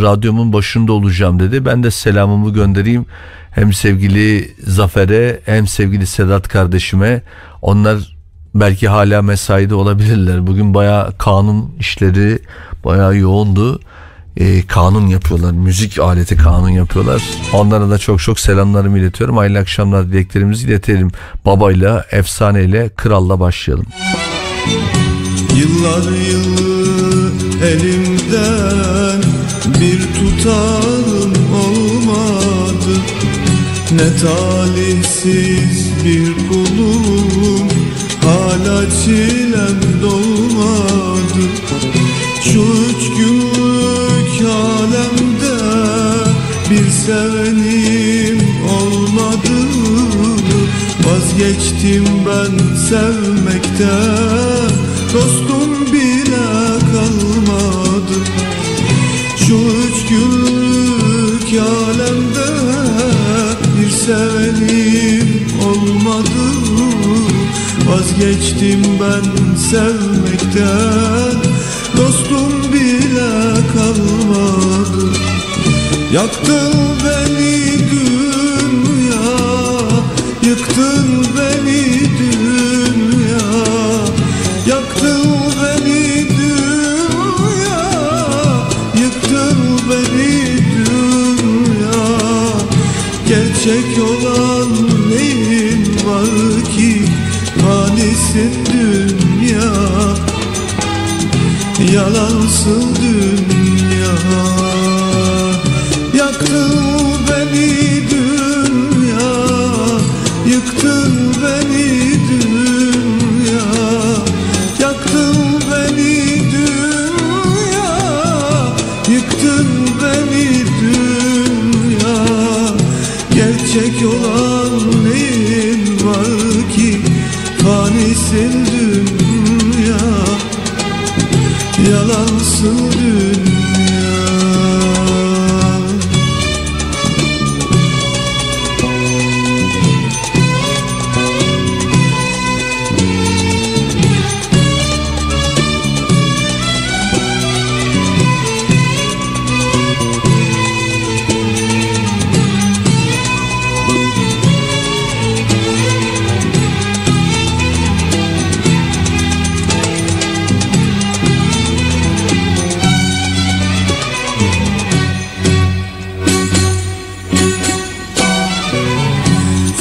radyomun başında olacağım dedi. Ben de selamımı göndereyim hem sevgili Zafer'e hem sevgili Sedat kardeşime. Onlar belki hala mesaide olabilirler. Bugün baya kanun işleri baya yoğundu. Ee, kanun yapıyorlar. Müzik aleti kanun yapıyorlar. Onlara da çok çok selamlarımı iletiyorum. Hayırlı akşamlar dileklerimizi iletelim. Babayla, efsaneyle, kralla başlayalım. Yıllar yılı elimden bir tutarım olmadı. Ne talihsiz bir kulum. Hala çilem dolmadı. Şu üç günlük alemde bir sevenim olmadı. Vazgeçtim ben sevmekten Dostum günlük alemde bir sevenim olmadı. Vazgeçtim ben sevmekten. Dostum bile kalmadı. Yaktın beni Yalansın dünya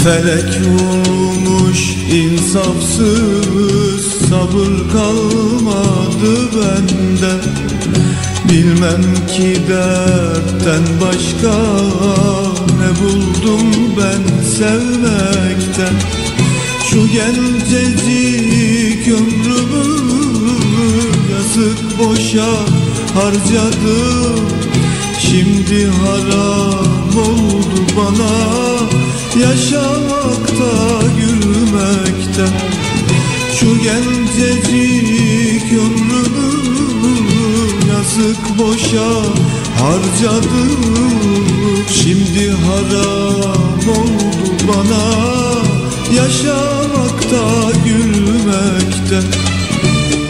Felek vurmuş insafsız Sabır kalmadı bende. Bilmem ki dertten başka Ne buldum ben sevmekten. Şu gencecik ömrümü Yazık boşa harcadım. Şimdi haram oldu bana Yaşamakta gülmekten Şu gencecik ömrümü Yazık boşa harcadım Şimdi haram oldu bana. Yaşamakta gülmekten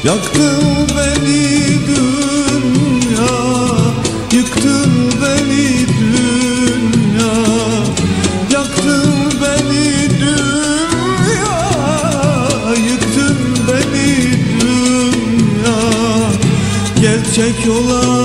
Yaktın beni dünya Yıktın beni dünya Gerçek olan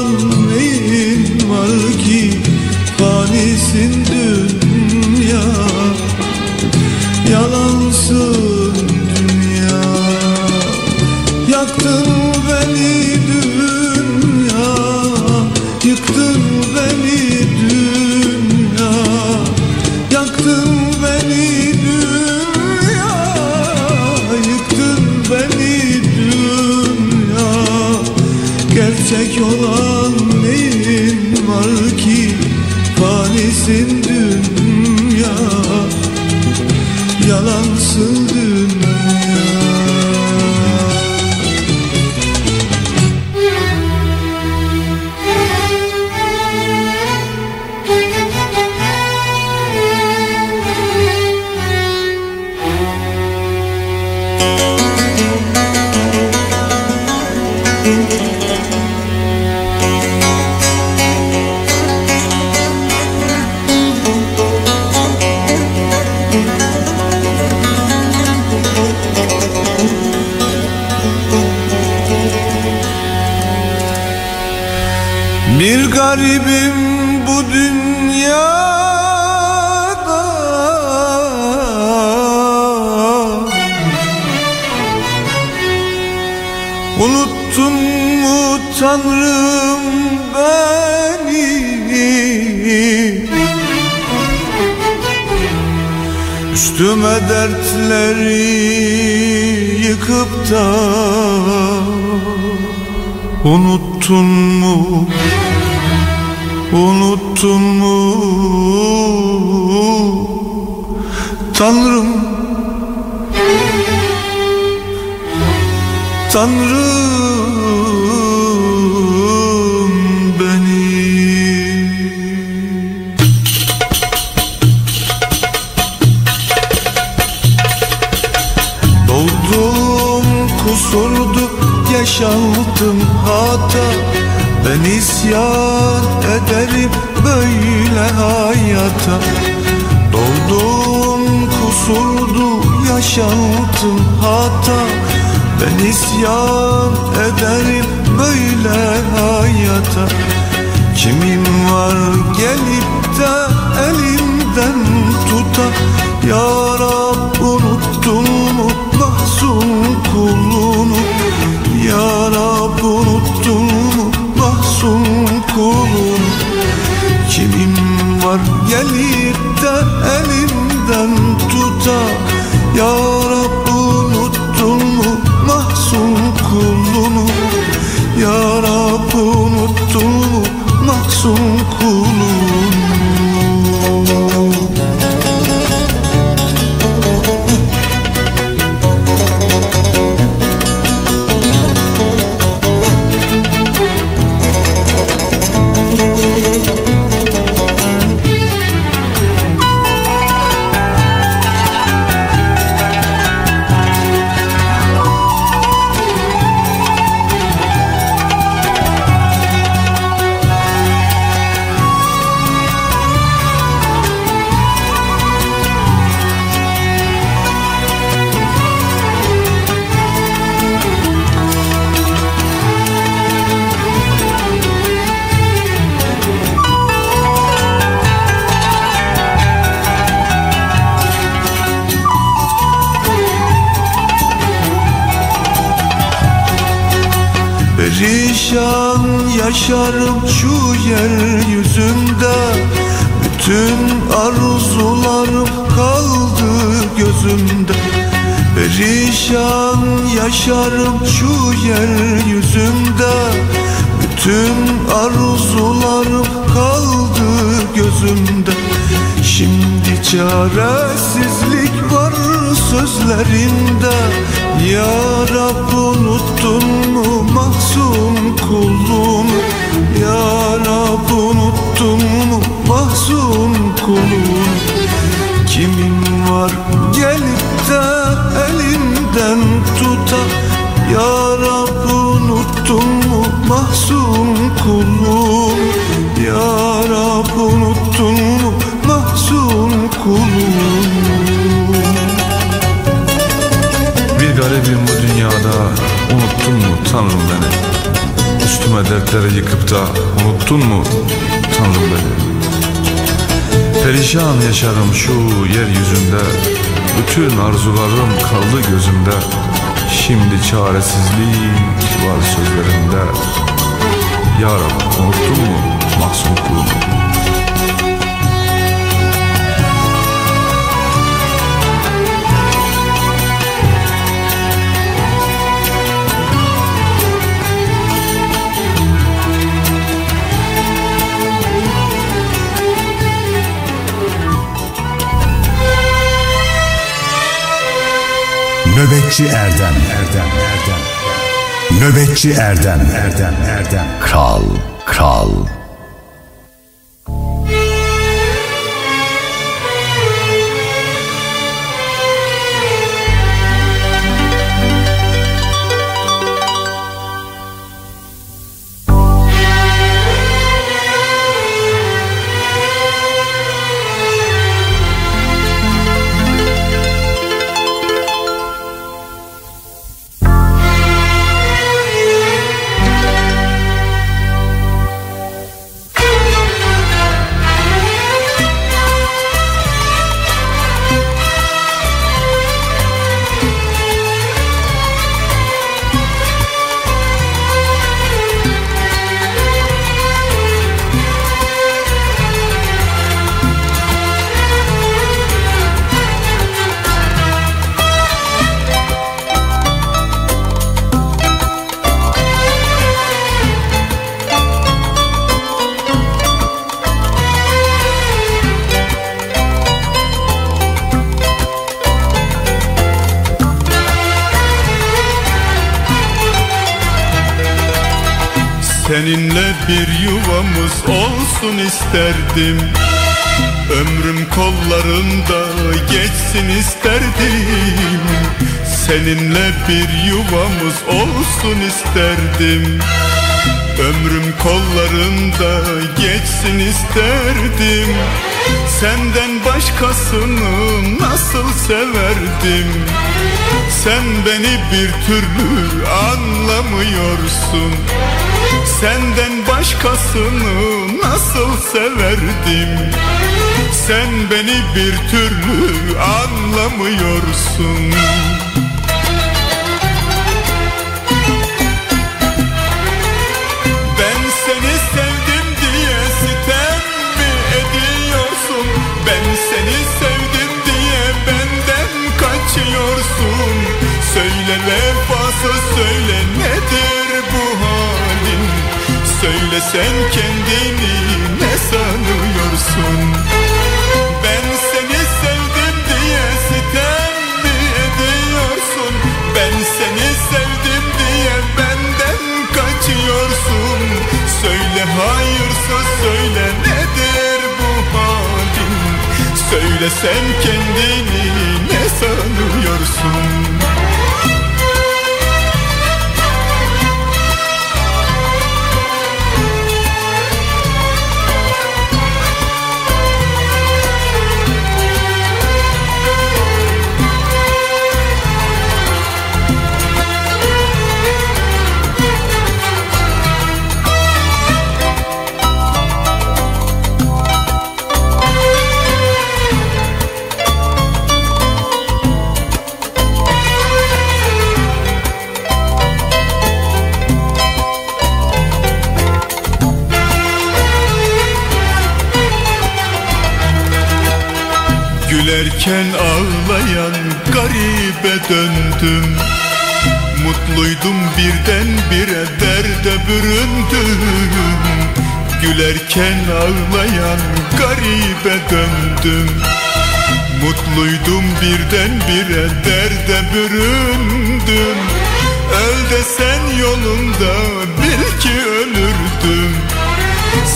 yaşarım şu yeryüzünde Bütün arzularım kaldı gözümde. Perişan yaşarım şu yeryüzünde Bütün arzularım kaldı gözümde. Şimdi çaresizlik var sözlerinde. Ya Rab unuttun mu mahzun kulunu mahzun kulunu Kimin var gelip de elimden tuta? Ya Rab unuttun mu mahzun kulunu Ya Rab unuttun mu mahzun kulunu Bir garibim bu dünyada Unuttun mu Tanrım beni? Üstüme dertleri yıkıp da Unuttun mu Tanrım beni Perişan yaşarım şu yeryüzünde. Bütün arzularım kaldı gözümde. Şimdi çaresizlik var sözlerimde. Ya unuttun mu mahzun kulunu Nöbetçi Erdem. Erdem Erdem Nöbetçi Erdem. Erdem Erdem. Kral, kral. İsterdim Ömrüm kollarında geçsin isterdim. Seninle bir yuvamız olsun isterdim. Ömrüm kollarında geçsin isterdim. Senden başkasını nasıl severdim? Sen beni bir türlü anlamıyorsun Senden başkasını nasıl severdim? Sen beni bir türlü anlamıyorsun. Ben seni sevdim diye sitem mi ediyorsun? Ben seni sevdim diye benden kaçıyorsun? Söyle vefasız söyle nedir bu Söyle sen kendini ne sanıyorsun? Ben seni sevdim diye sitem mi ediyorsun? Ben seni sevdim diye benden kaçıyorsun? Söyle hayırsız söyle nedir bu halin? Söyle sen kendini ne sanıyorsun Gülerken ağlayan garibe döndüm. Mutluydum birden bire derde büründüm. Gülerken ağlayan garibe döndüm. Mutluydum birden bire derde büründüm. Öl desen yolunda bil ki ölürdüm.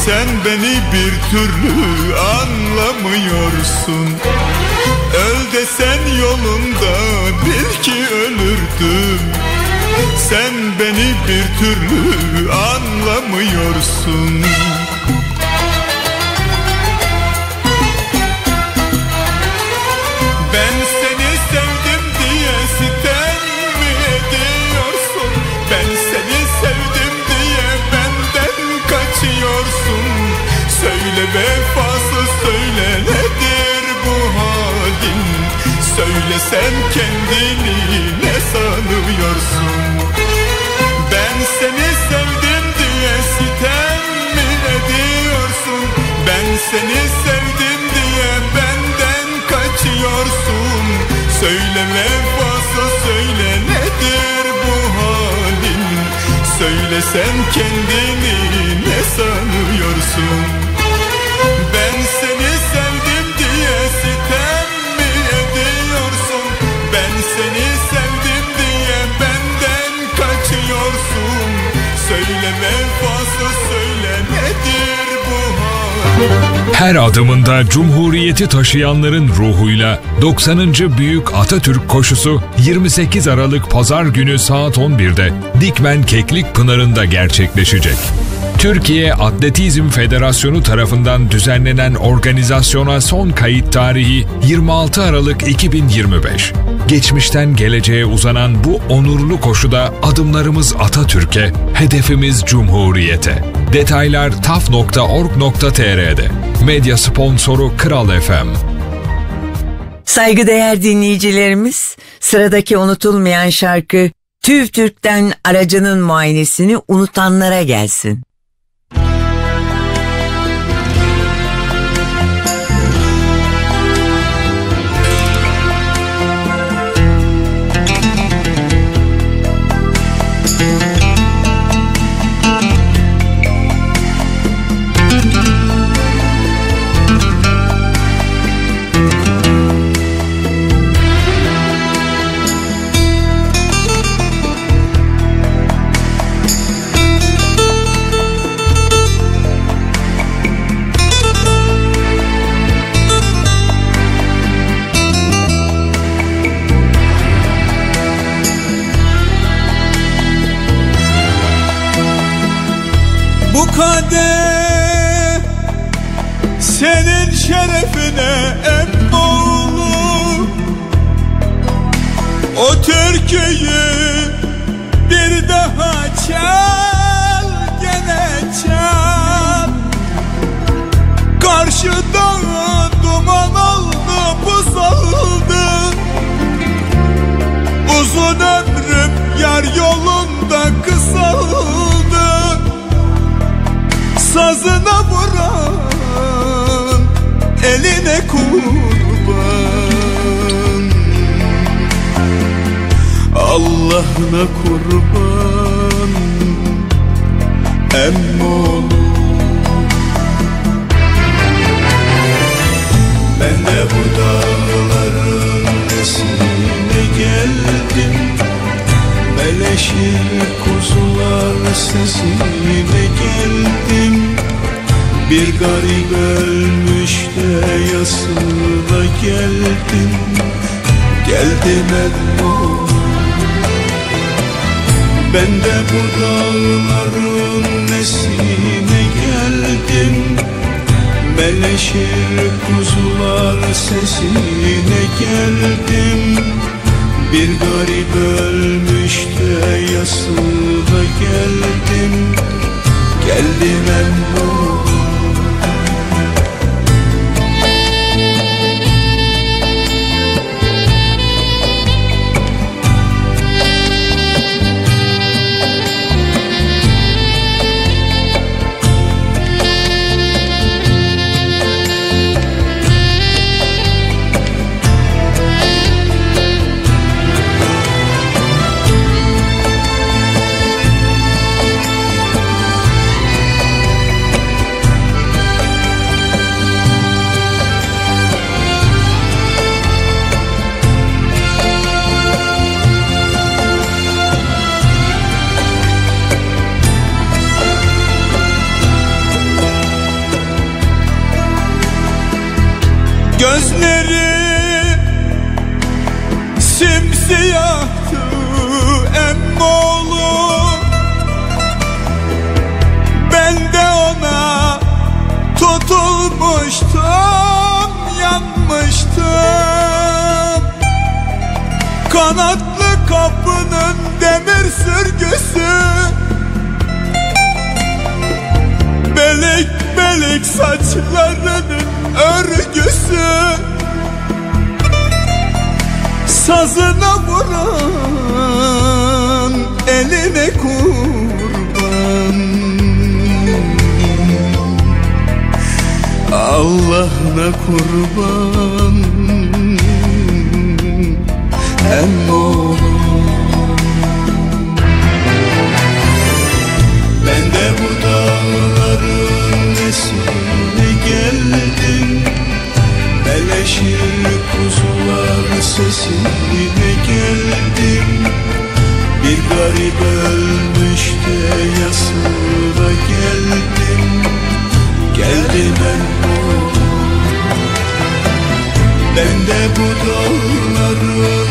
Sen beni bir türlü anlamıyorsun Öl desen yolunda bil ki ölürdüm. Sen beni bir türlü anlamıyorsun. Ben seni sevdim diye sitem mi ediyorsun? Ben seni sevdim diye benden kaçıyorsun. Söyle vefasız Söyle sen kendini ne sanıyorsun? Ben seni sevdim diye sitem mi ediyorsun? Ben seni sevdim diye benden kaçıyorsun? Söyle vefasız söyle nedir bu halin? Söyle sen kendini ne sanıyorsun? Ben seni seni sevdim diye benden kaçıyorsun Söyle vefasız söyle nedir bu hal Her adımında Cumhuriyeti taşıyanların ruhuyla 90. Büyük Atatürk koşusu 28 Aralık Pazar günü saat 11'de Dikmen Keklik Pınarı'nda gerçekleşecek. Türkiye Atletizm Federasyonu tarafından düzenlenen organizasyona son kayıt tarihi 26 Aralık 2025. Geçmişten geleceğe uzanan bu onurlu koşuda adımlarımız Atatürk'e, hedefimiz Cumhuriyete. Detaylar taf.org.tr'de. Medya sponsoru Kral FM. Saygıdeğer dinleyicilerimiz, sıradaki unutulmayan şarkı TÜV TÜRK'ten aracının muayenesini unutanlara gelsin. Yar yolunda kısaldı. Sazına vuran eline kurban. Allah'ına kurban. Emmoğlu Ben de bu dağların nesine geldim Meleşir kuzular sesine geldim. Bir garip ölmüş de yasına geldim. Geldim emmoğlu ben de bu dağların nesine geldim. Meleşir kuzular sesine geldim Bir garip ölmüş de yasına geldim. Geldim emmoğlu Gözleri Kanatlı kapının demir sürgüsü. Belik belik saçlarının örgüsü. Sazına vuran eline kurban. Allah'ına kurban emmoğlu Ben de bu dağların nesine geldim. Meleşir kuzular sesine geldim. Bir garip ölmüş de yasına geldim. Geldim emmoğlu Ben de bu dağların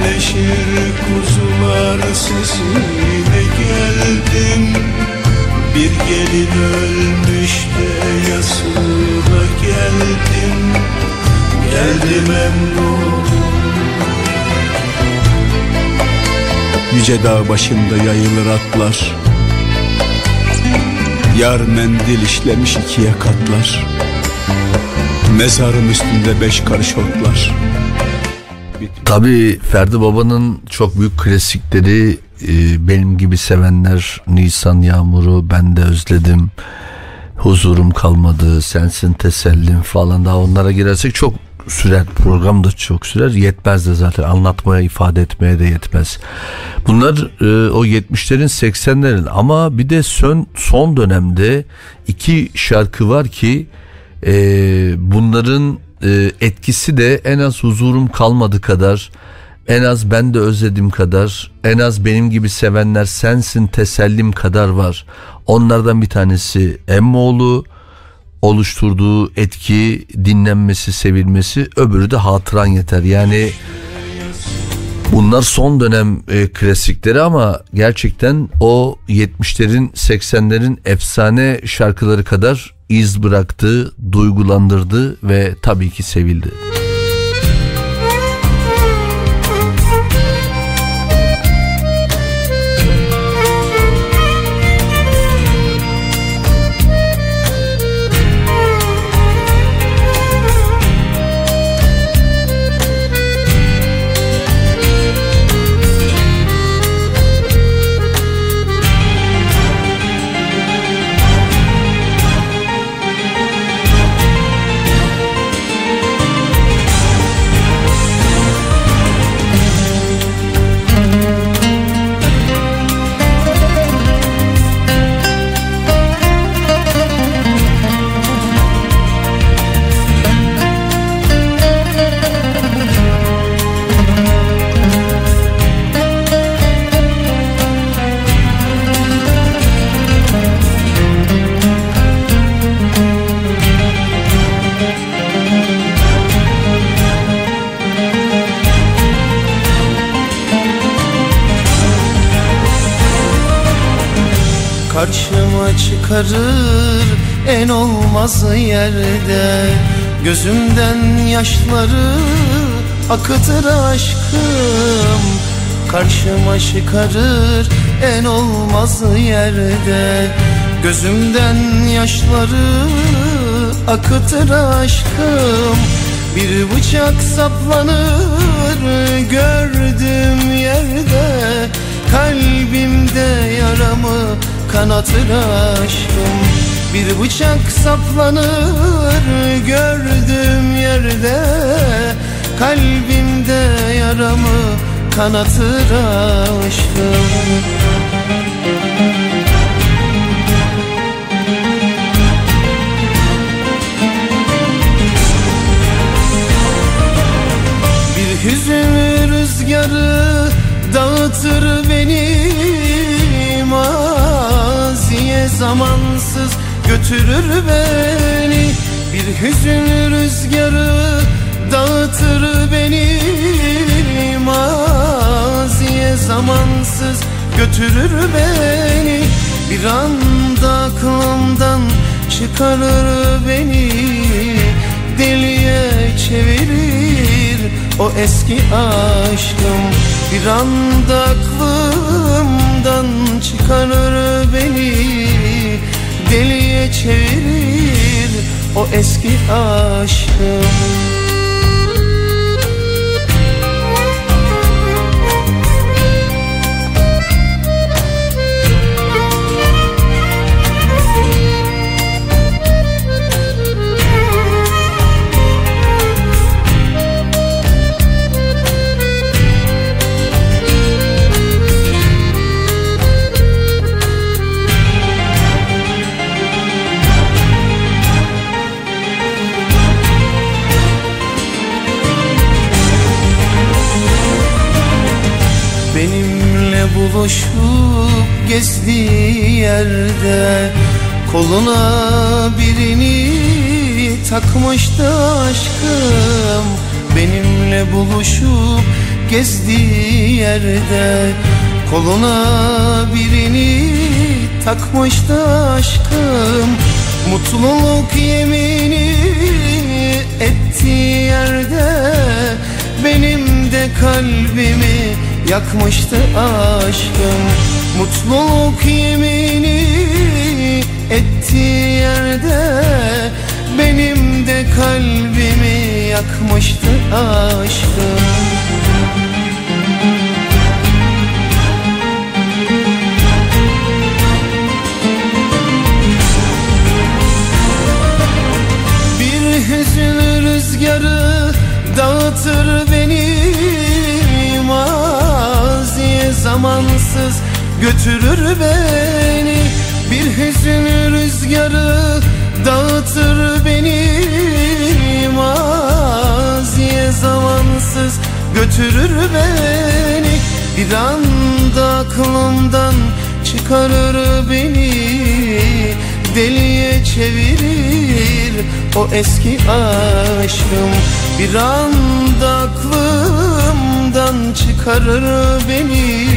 Meleşir kuzular sesine geldim. Bir gelin ölmüş de yasına geldim. Geldim emmoğlu Yüce dağ başında yayılır atlar. Yar mendil işlemiş ikiye katlar. Mezarım üstünde beş karış otlar Tabii Ferdi Baba'nın çok büyük klasikleri e, benim gibi sevenler Nisan Yağmuru ben de özledim huzurum kalmadı sensin tesellim falan. Daha onlara girersek çok sürer program da çok sürer. Yetmez de zaten anlatmaya ifade etmeye de yetmez. Bunlar e, o 70'lerin 80'lerin ama bir de son, son dönemde iki şarkı var ki e, bunların e, etkisi de en az huzurum kalmadı kadar en az ben de özledim kadar en az benim gibi sevenler sensin tesellim kadar var. Onlardan bir tanesi Emmoğlu oluşturduğu etki dinlenmesi sevilmesi öbürü de hatıran yeter. Yani Bunlar son dönem e, klasikleri ama gerçekten o 70'lerin 80'lerin efsane şarkıları kadar iz bıraktı, duygulandırdı ve tabii ki sevildi. Karşıma çıkarır en olmaz yerde. Gözümden yaşları akıtır aşkım. Karşıma çıkarır en olmaz yerde. Gözümden yaşları akıtır aşkım. Bir bıçak saplanır gördüğüm yerde. Kalbimde yaramı kanatır aşkım Bir bıçak saplanır gördüğüm yerde. Kalbimde yaramı kanatır aşkım Bir hüzün rüzgarı dağıtır beni maziye zamansız götürür beni. Bir hüzün rüzgarı dağıtır beni. Maziye zamansız götürür beni. Bir anda aklımdan çıkarır beni. Deliye çevirir o eski aşkım. Bir anda aklımdan çıkarır beni Deliye çevirir o eski aşkım gezdiği yerde Koluna birini takmıştı aşkım. Benimle buluşup gezdiği yerde Koluna birini takmıştı aşkım. Mutluluk yemini ettiği yerde Benim de kalbimi yakmıştı aşkım Mutluluk yemini ettiği yerde Benim de kalbimi yakmıştı aşkım Bir hüzün rüzgarı dağıtır zamansız götürür beni. Bir hüzün rüzgarı dağıtır beni. Maziye zamansız götürür beni. Bir anda aklımdan çıkarır beni. Deliye çevirir o eski aşkım. Bir anda aklımdan aklımdan çıkarır beni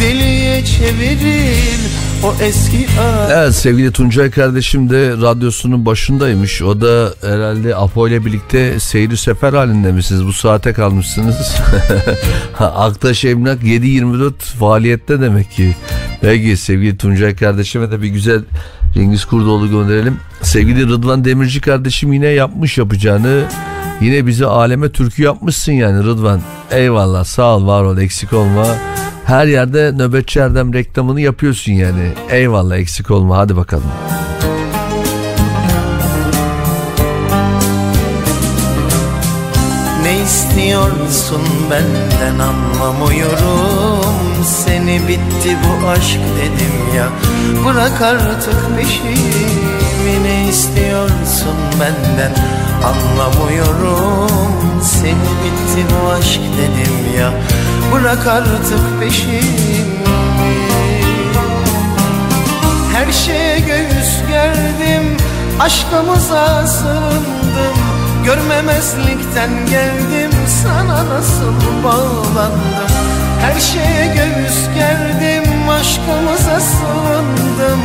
Deliye çevirir o eski Evet sevgili Tuncay kardeşim de radyosunun başındaymış. O da herhalde Apo ile birlikte seyri sefer halinde misiniz? Bu saate kalmışsınız. Aktaş Emlak 7-24 faaliyette demek ki. Peki sevgili Tuncay kardeşime de bir güzel Cengiz Kurdoğlu gönderelim. Sevgili Rıdvan Demirci kardeşim yine yapmış yapacağını. Yine bizi aleme türkü yapmışsın yani Rıdvan. Eyvallah sağ ol var ol eksik olma. Her yerde nöbetçi Erdem reklamını yapıyorsun yani. Eyvallah eksik olma hadi bakalım. Ne istiyorsun benden anlamıyorum Seni bitti bu aşk dedim ya Bırak artık peşimi istiyorsun benden? Anlamıyorum. Seni bitti bu aşk dedim ya. Bırak artık peşimi. Her şeye göğüs gerdim Aşkımıza sığındım. Görmemezlikten geldim Sana nasıl bağlandım? Her şeye göğüs gerdim Aşkımıza sığındım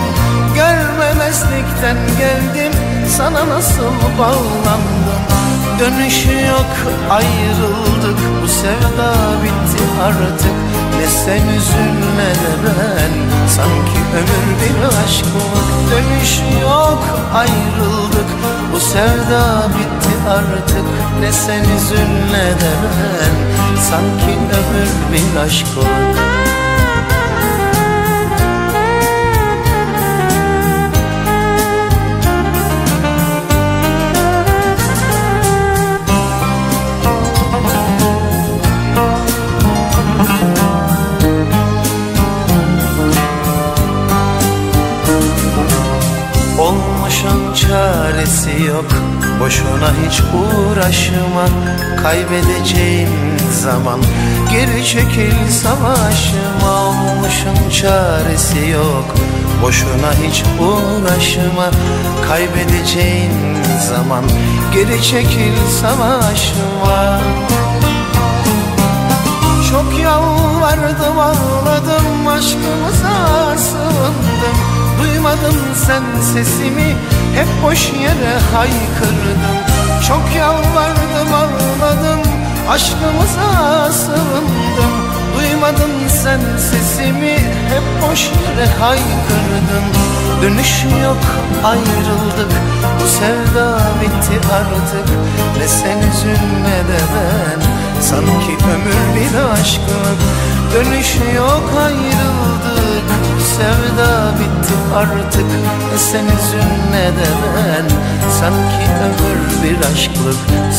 Görmemezlikten geldim. Sana nasıl bağlandım? Dönüşü yok ayrıldık. Bu sevda bitti artık. Ne sen üzülme de ben. Sanki ömür bir aşklık Dönüşü yok ayrıldık. Bu sevda bitti artık. Ne sen üzülme de ben. Sanki ömür bir aşklık Boşuna hiç uğraşma Kaybedeceğin zaman Geri çekil savaşma Olmuşun çaresi yok. Boşuna hiç uğraşma Kaybedeceğin zaman Geri çekil savaşma çok yalvardım ağladım aşkımıza sığındım Duymadın sen sesimi hep boş yere haykırdım Çok yalvardım ağladım aşkımıza sığındım. Duymadın sen sesimi hep boş yere haykırdın. Dönüş yok ayrıldık bu sevda bitti artık. Ne sen üzülme de ben Sanki ömür bir aşklık Dönüş yok ayrıldık sevda bitti artık. Ne sen üzülme de ben. Sanki ömür bir aşklık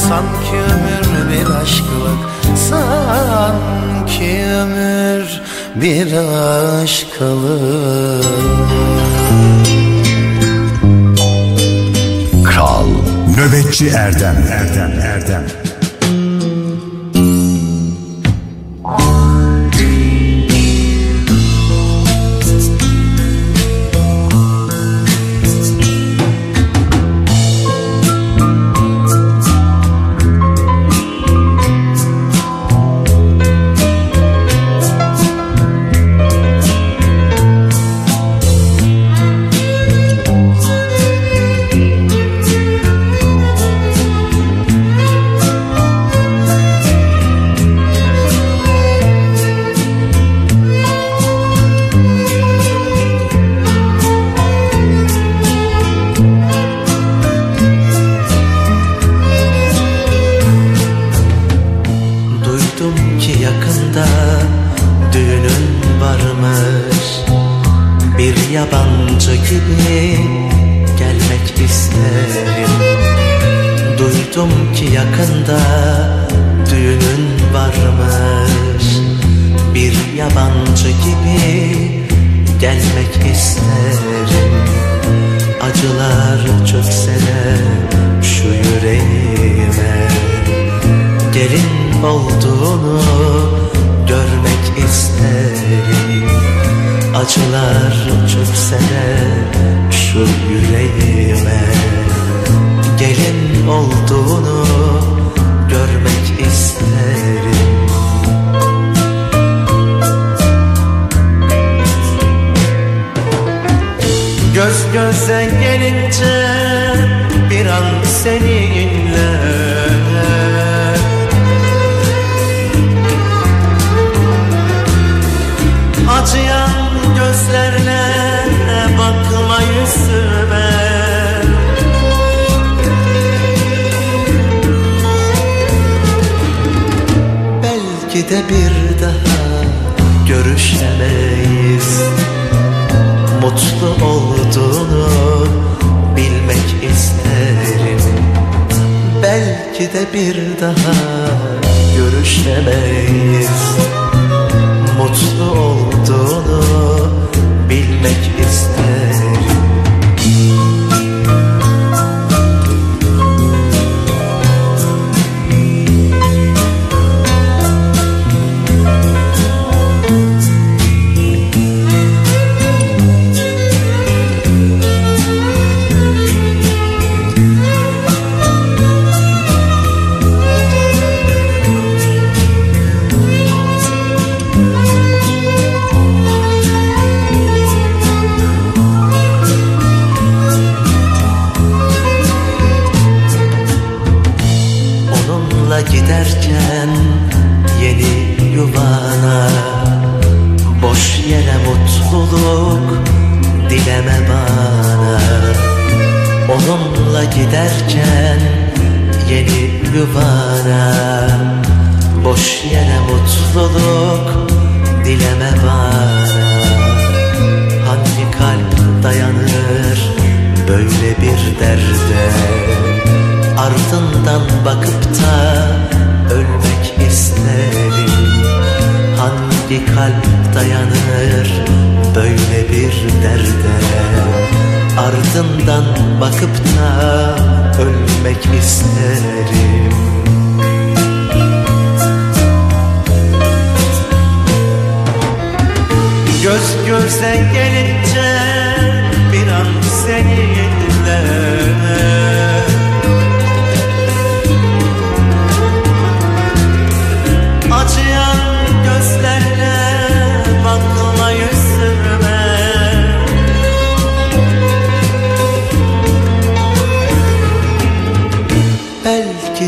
Sanki ömür bir aşklık. Sanki ömür bir aşklık. Kral Nöbetçi Erdem. Erdem Erdem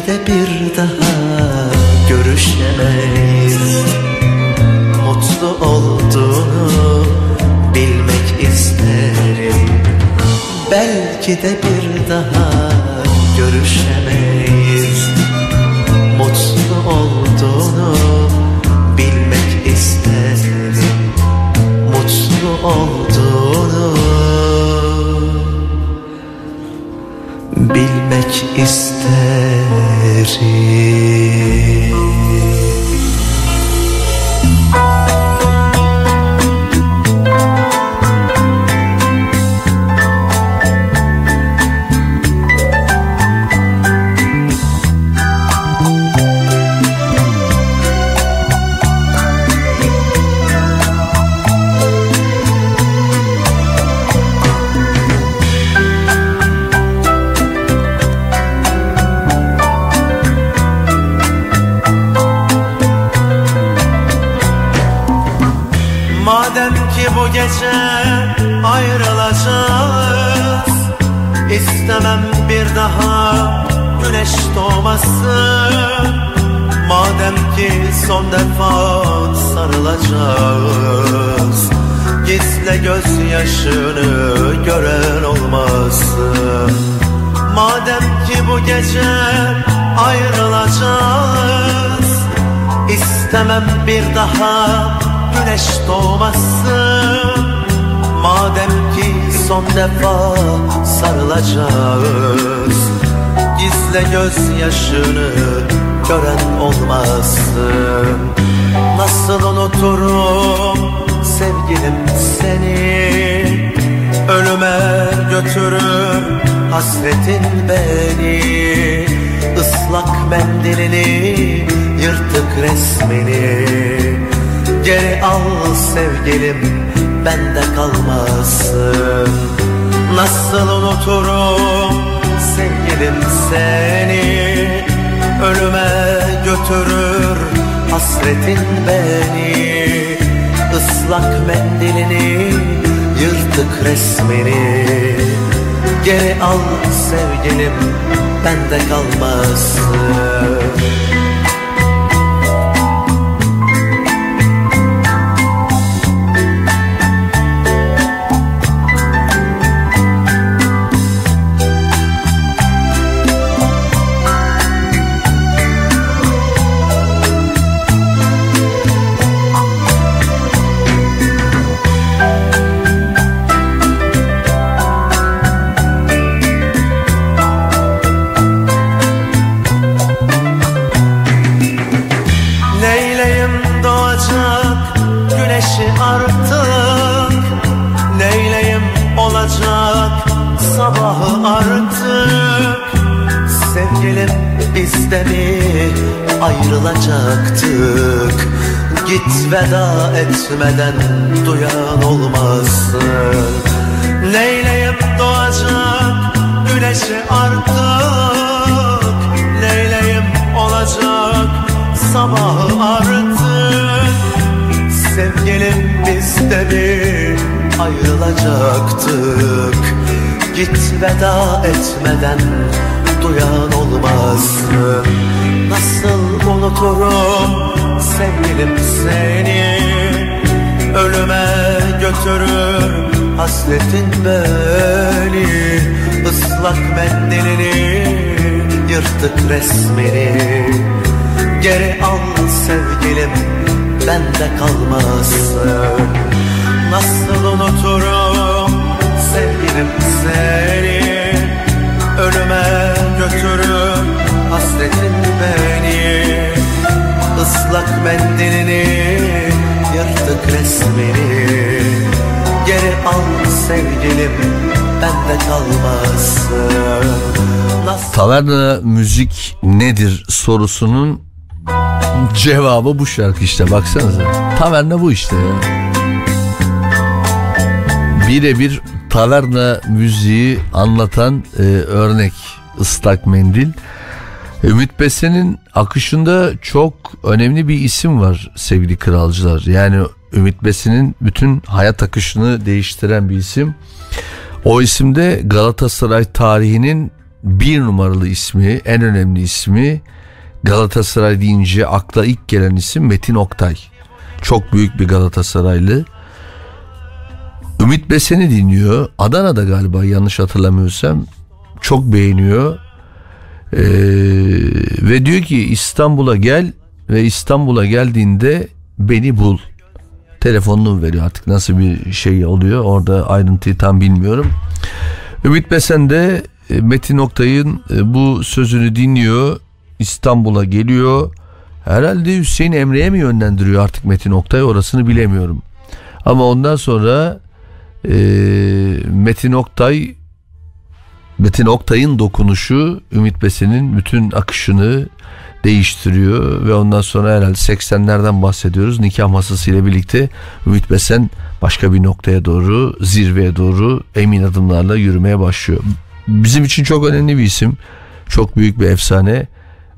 de bir daha görüşemeyiz. Mutlu olduğunu bilmek isterim. Belki de resmini. Geri al sevgilim bende kalmasın veda etmeden duyan olmasın Neyleyim doğacak güneşi artık? Neyleyim olacak sabahı artık? Sevgilim biz de mi ayrılacaktık? Git veda etmeden duyan olmasın Nasıl unuturum sevgilim seni? Ölüme götürür hasretin beni? Islak mendilini yırtık resmini. Geri al sevgilim bende kalmasın. Nasıl unuturum sevgilim seni Ölüme götürür hasretin beni Islak mendilini yırtık resmini Geri al sevgilim bende kalmasın Nasıl Taverna müzik nedir sorusunun cevabı bu şarkı işte baksanıza. Taverna bu işte ya. Birebir taverna müziği anlatan e, örnek ıslak mendil. Ümit Besen'in akışında çok önemli bir isim var sevgili kralcılar. Yani Ümit Besen'in bütün hayat akışını değiştiren bir isim. O isimde Galatasaray tarihinin bir numaralı ismi, en önemli ismi Galatasaray deyince akla ilk gelen isim Metin Oktay. Çok büyük bir Galatasaraylı. Ümit Besen'i dinliyor. Adana'da galiba yanlış hatırlamıyorsam. Çok beğeniyor. Ee, ve diyor ki İstanbul'a gel ve İstanbul'a geldiğinde beni bul. Telefonunu veriyor artık nasıl bir şey oluyor orada ayrıntıyı tam bilmiyorum. Ümit Besen de e, Metin Oktay'ın e, bu sözünü dinliyor. İstanbul'a geliyor. Herhalde Hüseyin Emre'ye mi yönlendiriyor artık Metin Oktay orasını bilemiyorum. Ama ondan sonra e, Metin Oktay Metin Oktay'ın dokunuşu Ümit Besen'in bütün akışını değiştiriyor ve ondan sonra herhalde 80'lerden bahsediyoruz. Nikah masası ile birlikte Ümit Besen başka bir noktaya doğru, zirveye doğru emin adımlarla yürümeye başlıyor. Bizim için çok önemli bir isim. Çok büyük bir efsane.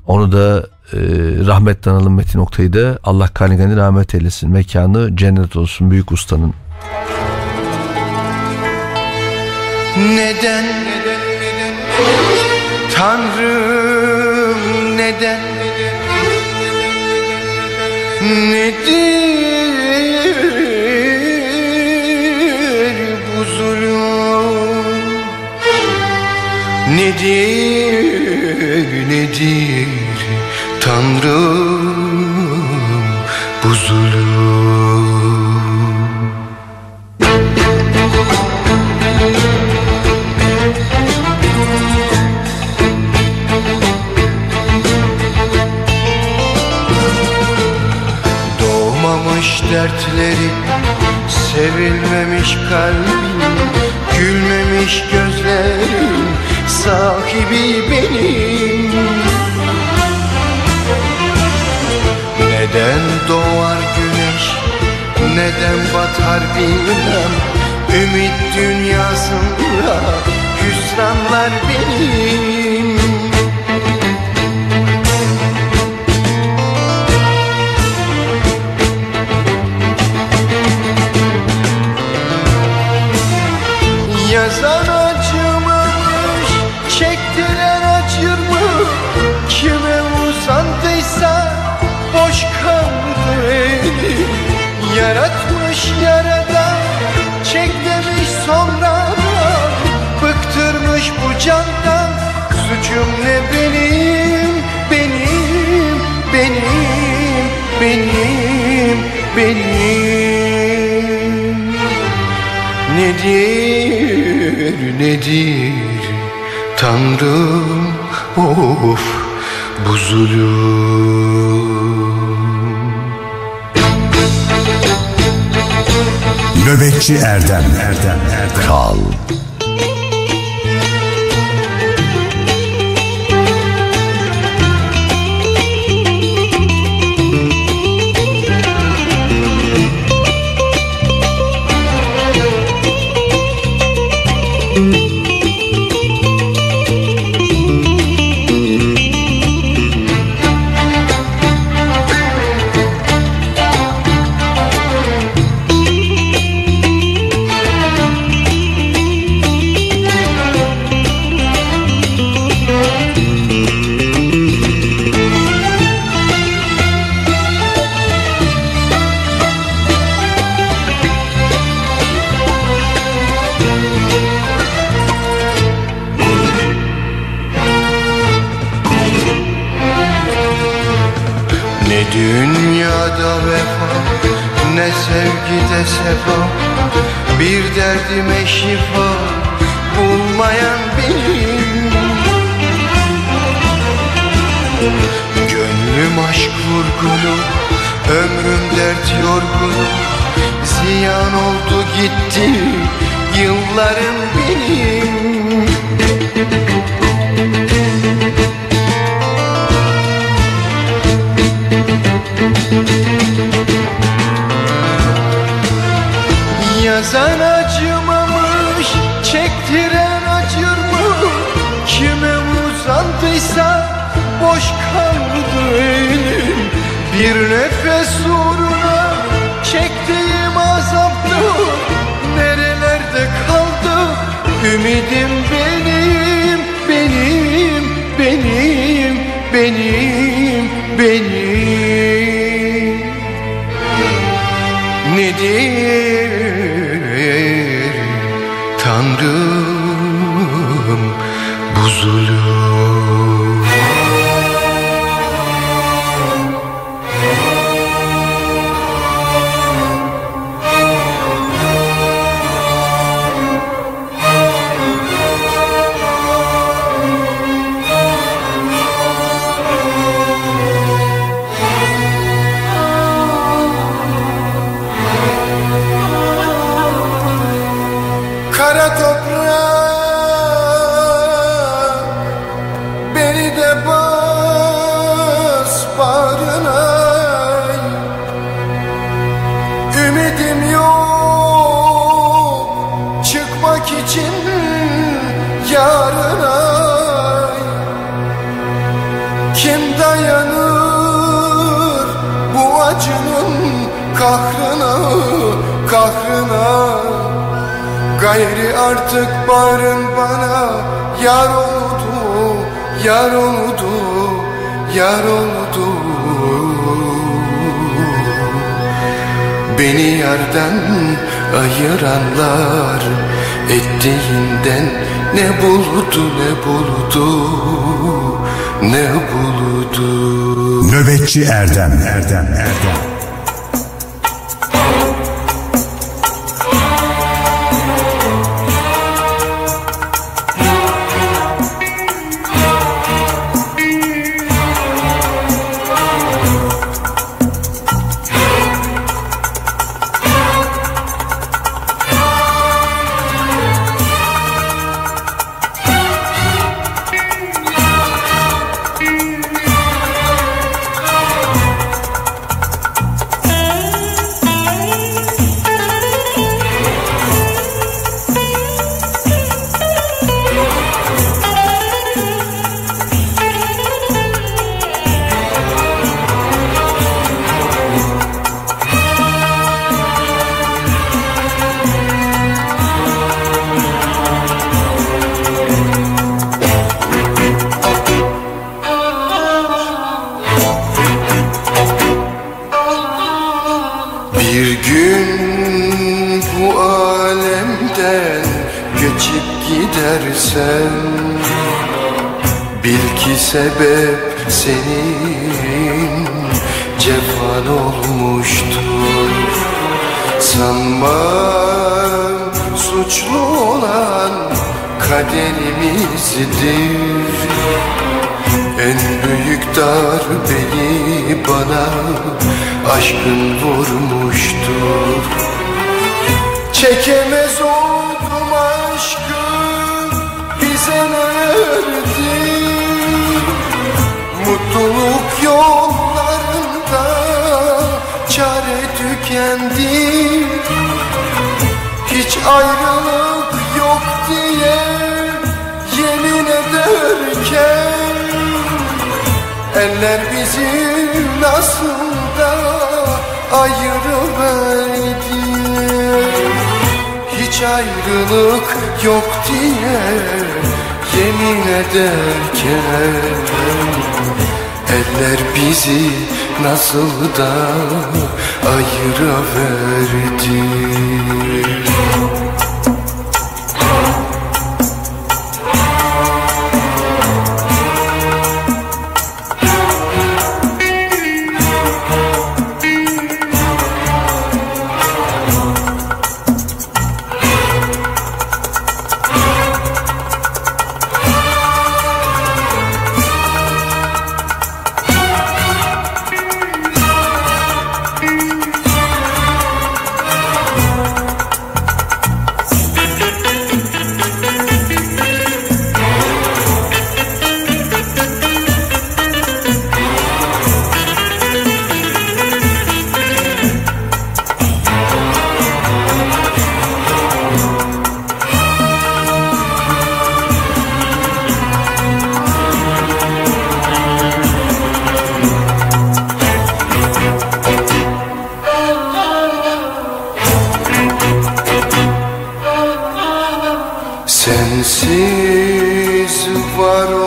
Onu da e, rahmetle analım Metin Oktay'ı da Allah kanigani rahmet eylesin. Mekanı cennet olsun büyük ustanın. Neden? Tanrım neden? Nedir bu zulüm? Nedir nedir Tanrım dertleri Sevilmemiş kalbim Gülmemiş gözlerim Sahibi benim. Neden doğar güneş Neden batar bilmem Ümit dünyasında Hüsranlar benim Nedir Nedir? Tanrım Of Bu zulüm. Nöbetçi Erdem. Erdem Erdem Kal. Sevgide sefa Bir derdime şifa Bulmayan benim. Gönlüm aşk vurgunu Ömrüm dert yorgunu. Ziyan oldu gitti Yıllarım benim Boş kaldı elim. Bir nefes uğruna Çektiğim azaptı. Nerelerde kaldı? Ümidim benim Benim Benim Benim Benim. Nedir yar oldu, yar oldu. Beni yerden ayıranlar ettiğinden ne buldu ne buldu ne buldu? Nöbetçi Erdem. Erdem Erdem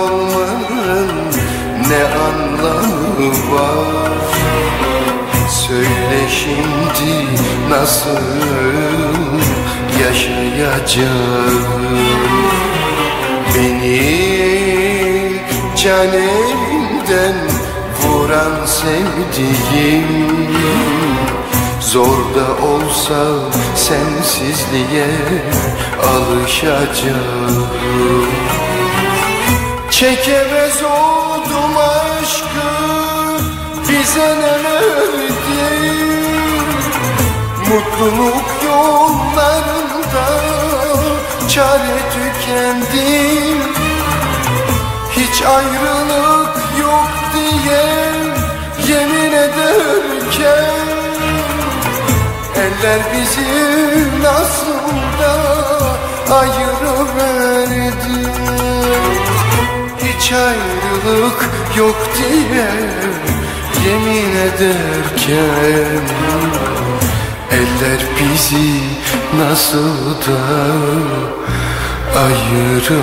olmanın ne anlamı var? Söyle şimdi nasıl yaşayacağım? Beni can elimden vuran sevdiğim Zor da olsa sensizliğe alışacağım Çekemez oldum aşkı bize ne verdi? Mutluluk yollarında çare tükendi. Hiç ayrılık yok diye yemin ederken Eller bizi nasıl da ayırıverdi Hiç ayrılık yok diye yemin ederken Eller bizi nasıl da ayırıverdi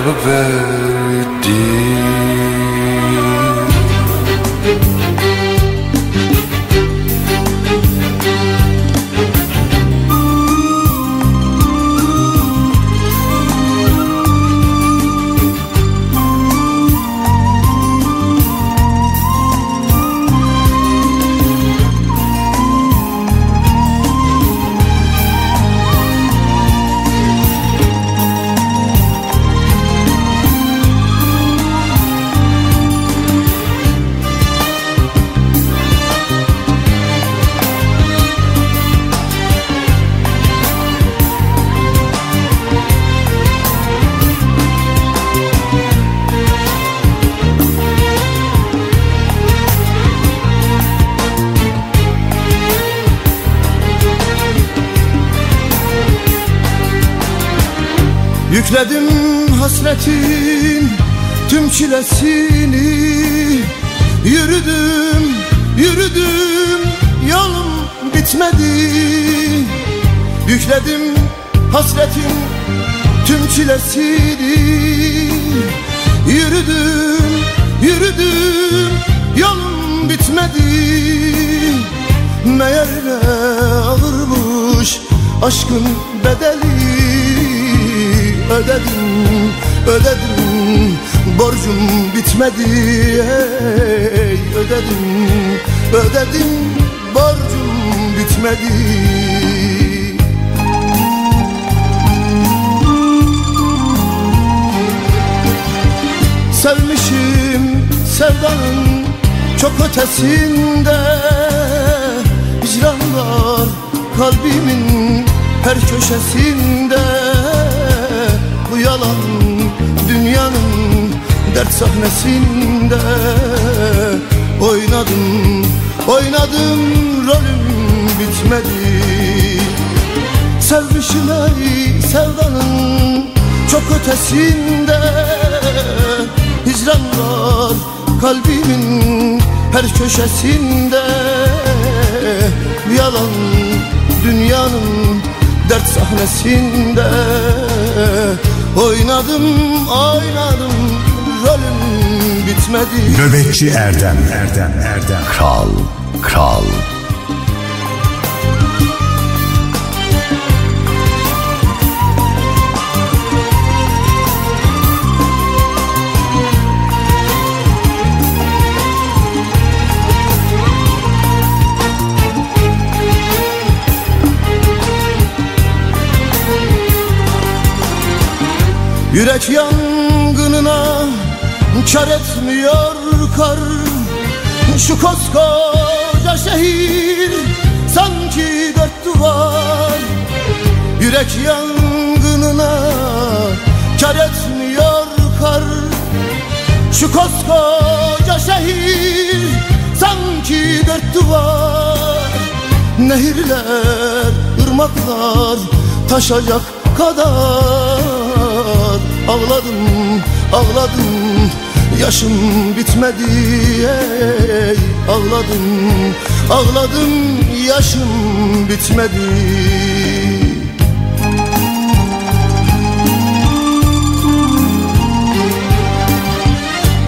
Yükledim hasretin tüm çilesini. Yürüdüm, yürüdüm, yolum bitmedi. Yükledim hasretin tüm çilesini. Yürüdüm, yürüdüm, yolum bitmedi. Meğer ağırmış aşkın bedeli ödedim ödedim Borcum bitmedi ey ödedim ödedim Borcum bitmedi. Sevmişim sevdanın çok ötesinde Hicran var kalbimin her köşesinde yalan dünyanın dert sahnesinde. Oynadım, oynadım rolüm bitmedi. Sevmişim ey sevdanın çok ötesinde. Hicran var kalbimin her köşesinde. Yalan dünyanın dert sahnesinde Oynadım oynadım rolüm bitmedi Nöbetçi Erdem Erdem Erdem Kral, kral. Yürek yangınına kar etmiyor kar. Şu koskoca şehir sanki dört duvar. Yürek yangınına kar etmiyor kar. Şu koskoca şehir sanki dört duvar. Nehirler, ırmaklar taşacak kadar Ağladım, ağladım Yaşım bitmedi ey Ağladım, ağladım Yaşım bitmedi.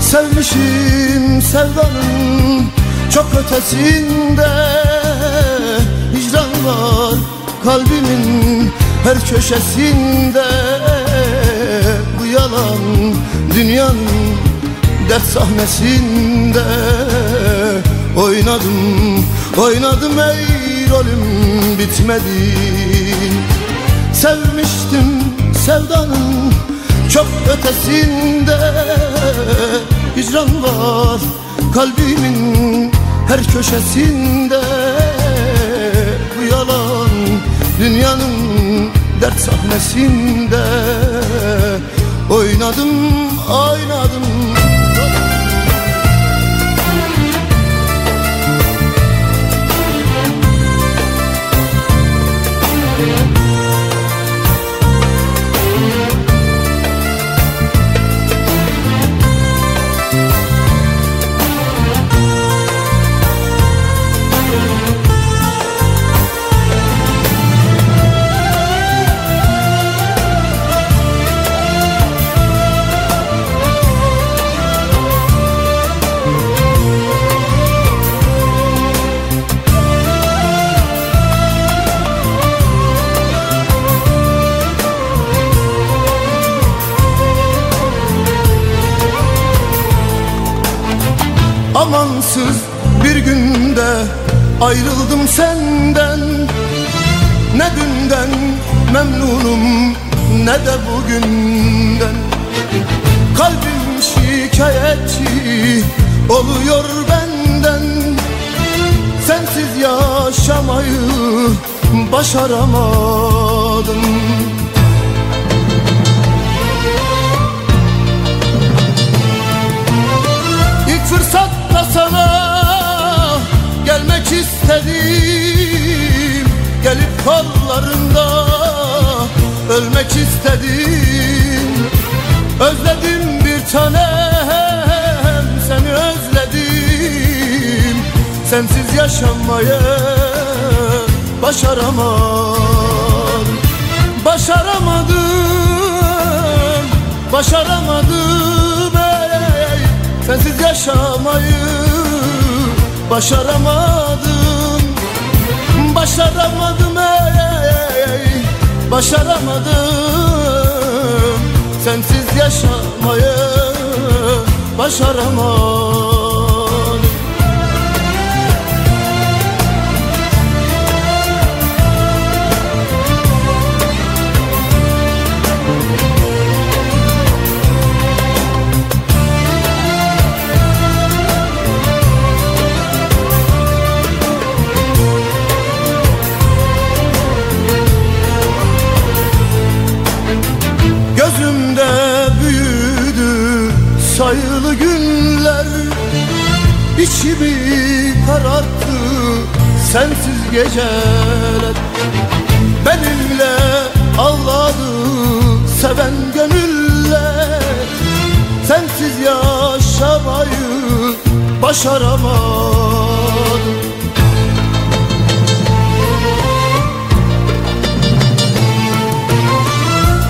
Sevmişim sevdanın çok ötesinde. Hicran var kalbimin her köşesinde yalan dünyanın dert sahnesinde. Oynadım, oynadım ey rolüm bitmedi. Sevmiştim sevdanın çok ötesinde. Hicran var kalbimin her köşesinde. Bu yalan dünyanın dert sahnesinde Oynadım, oynadım Amansız bir günde ayrıldım senden. Ne dünden memnunum ne de bugünden. Kalbim şikayetçi oluyor benden. Sensiz yaşamayı başaramadım istedim. Gelip kollarında ölmek istedim. Özledim bir tanem seni özledim. Sensiz yaşamayı başaramadım. Başaramadım, başaramadım ey. Sensiz yaşamayı başaramadım Başaramadım ey Başaramadım sensiz yaşamayı başaramadım kararttı sensiz geceler. Benimle ağladı seven gönüller Sensiz yaşamayı başaramadım.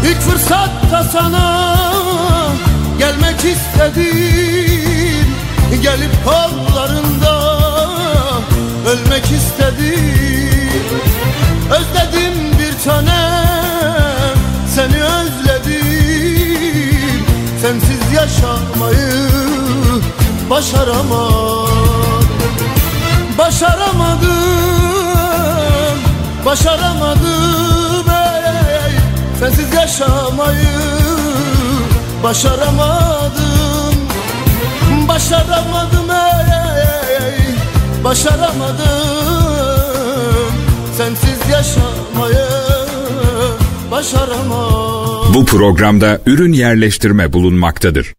İlk fırsatta sana gelmek istedim. Gelip kollarında ölmek istedim. Özledim bir tanem seni özledim. Sensiz yaşamayı başaramadım. Başaramadım, başaramadım. Ey Sensiz yaşamayı başaramadım. Başaramadım Başaramadım Sensiz yaşamayı başaramadım Bu programda ürün yerleştirme bulunmaktadır.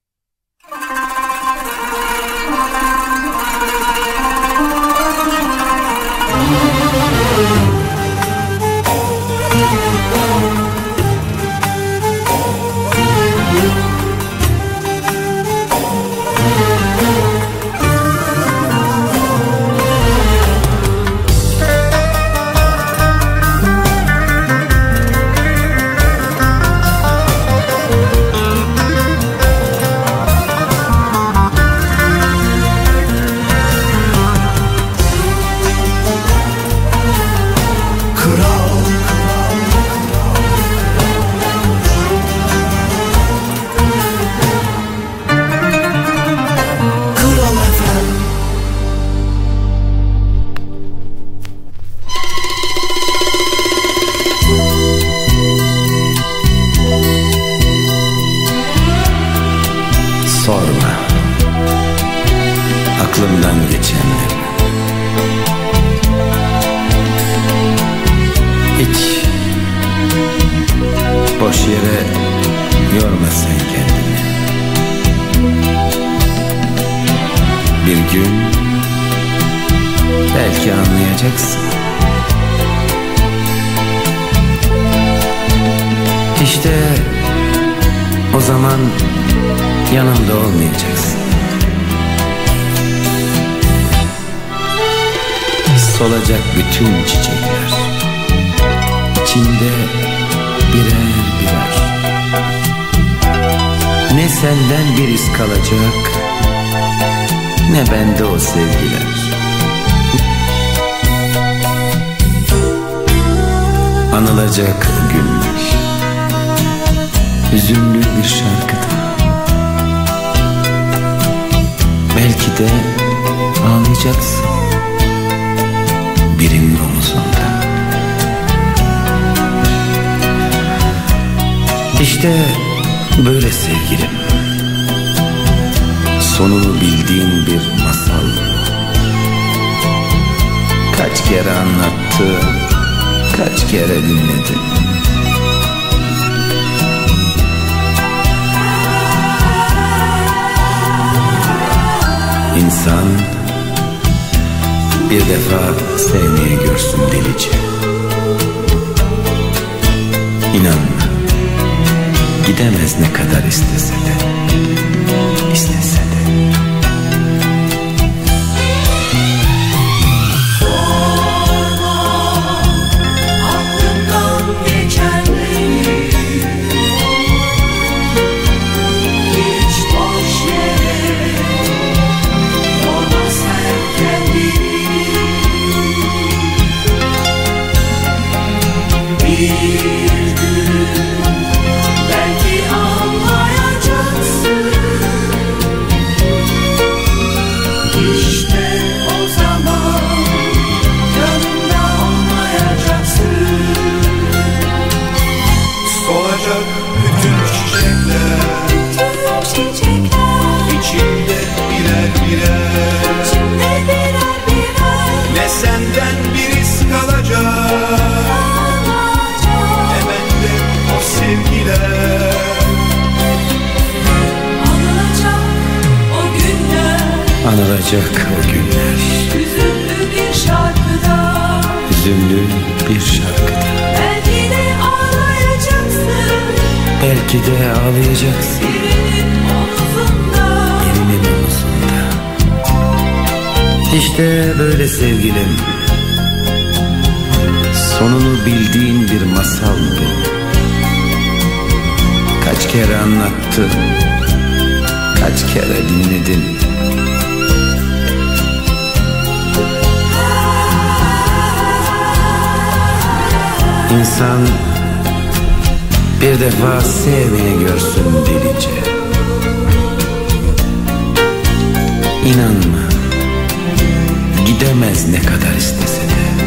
Ne bende o sevgiler. Anılacak günler. Hüzünlü bir şarkıda. Belki de ağlayacaksın birinin omuzunda. İşte böyle sevgilim. Sonunu bildiğin bir masal. Kaç kere anlattı, kaç kere dinledim. İnsan bir defa sevmeye görsün delice. İnanma, gidemez ne kadar istese de, Anılacak o günler. Hüzünlü bir şarkıda. Hüzünlü bir şarkıda. Belki de ağlayacaksın. Belki de ağlayacaksın. Birinin omuzunda. Birinin omuzunda. İşte böyle sevgilim. Sonunu bildiğin bir masal bu. Kaç kere anlattım Kaç kere dinledin İnsan bir defa sevmeyi görsün delice İnanma Gidemez ne kadar istese de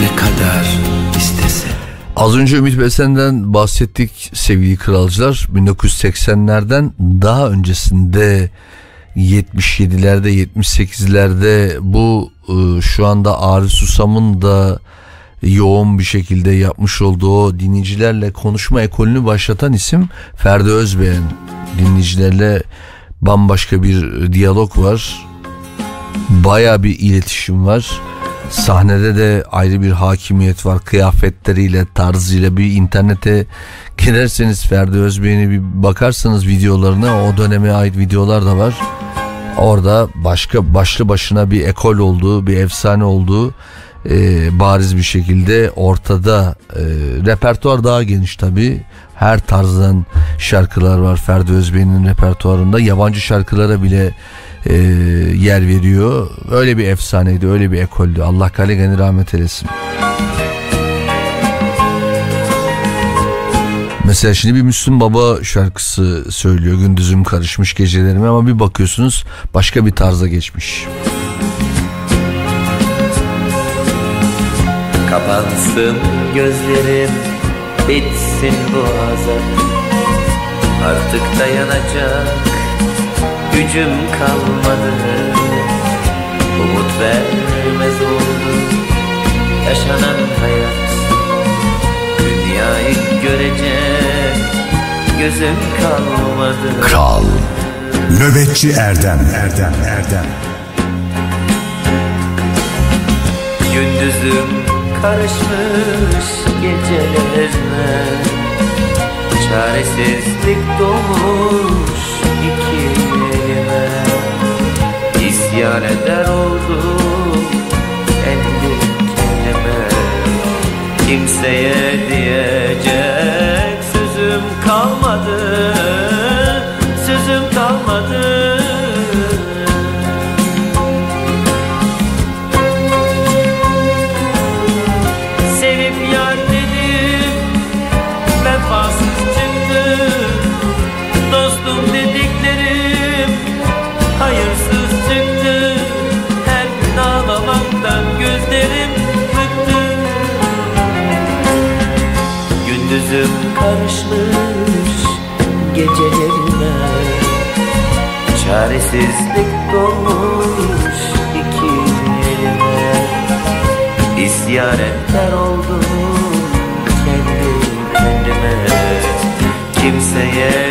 Ne kadar istese Az önce Ümit Besen'den bahsettik sevgili kralcılar. 1980'lerden daha öncesinde 77'lerde 78'lerde bu e, şu anda Arif Susam'ın da yoğun bir şekilde yapmış olduğu o dinleyicilerle konuşma ekolünü başlatan isim Ferdi Özbeğen. Dinleyicilerle bambaşka bir diyalog var. Baya bir iletişim var. Sahnede de ayrı bir hakimiyet var. Kıyafetleriyle, tarzıyla bir internete girerseniz Ferdi Özbey'ine bir bakarsanız videolarına o döneme ait videolar da var. Orada başka başlı başına bir ekol olduğu, bir efsane olduğu e, bariz bir şekilde ortada. E, repertuar daha geniş tabi. Her tarzdan şarkılar var Ferdi Özbey'in repertuarında. Yabancı şarkılara bile e, yer veriyor. Öyle bir efsaneydi, öyle bir ekoldü. Allah kale gani rahmet eylesin. Mesela şimdi bir Müslüm Baba şarkısı söylüyor. Gündüzüm karışmış gecelerime ama bir bakıyorsunuz başka bir tarza geçmiş. Kapansın gözlerim bitsin bu azap Artık dayanacak gücüm kalmadı. Umut vermez oldu yaşanan hayat. Dünyayı görecek gözüm kalmadı. Kral Nöbetçi Erdem. Erdem Erdem. Gündüzüm karışmış gecelerine. Çaresizlik dolmuş iki elime. İsyan eder oldum kendi kendime Kimseye diyecek sözüm kalmadı Sözüm kalmadı Gündüzüm karışmış gecelerime Çaresizlik dolmuş iki elime. İsyan oldum kendi kendime. Kimseye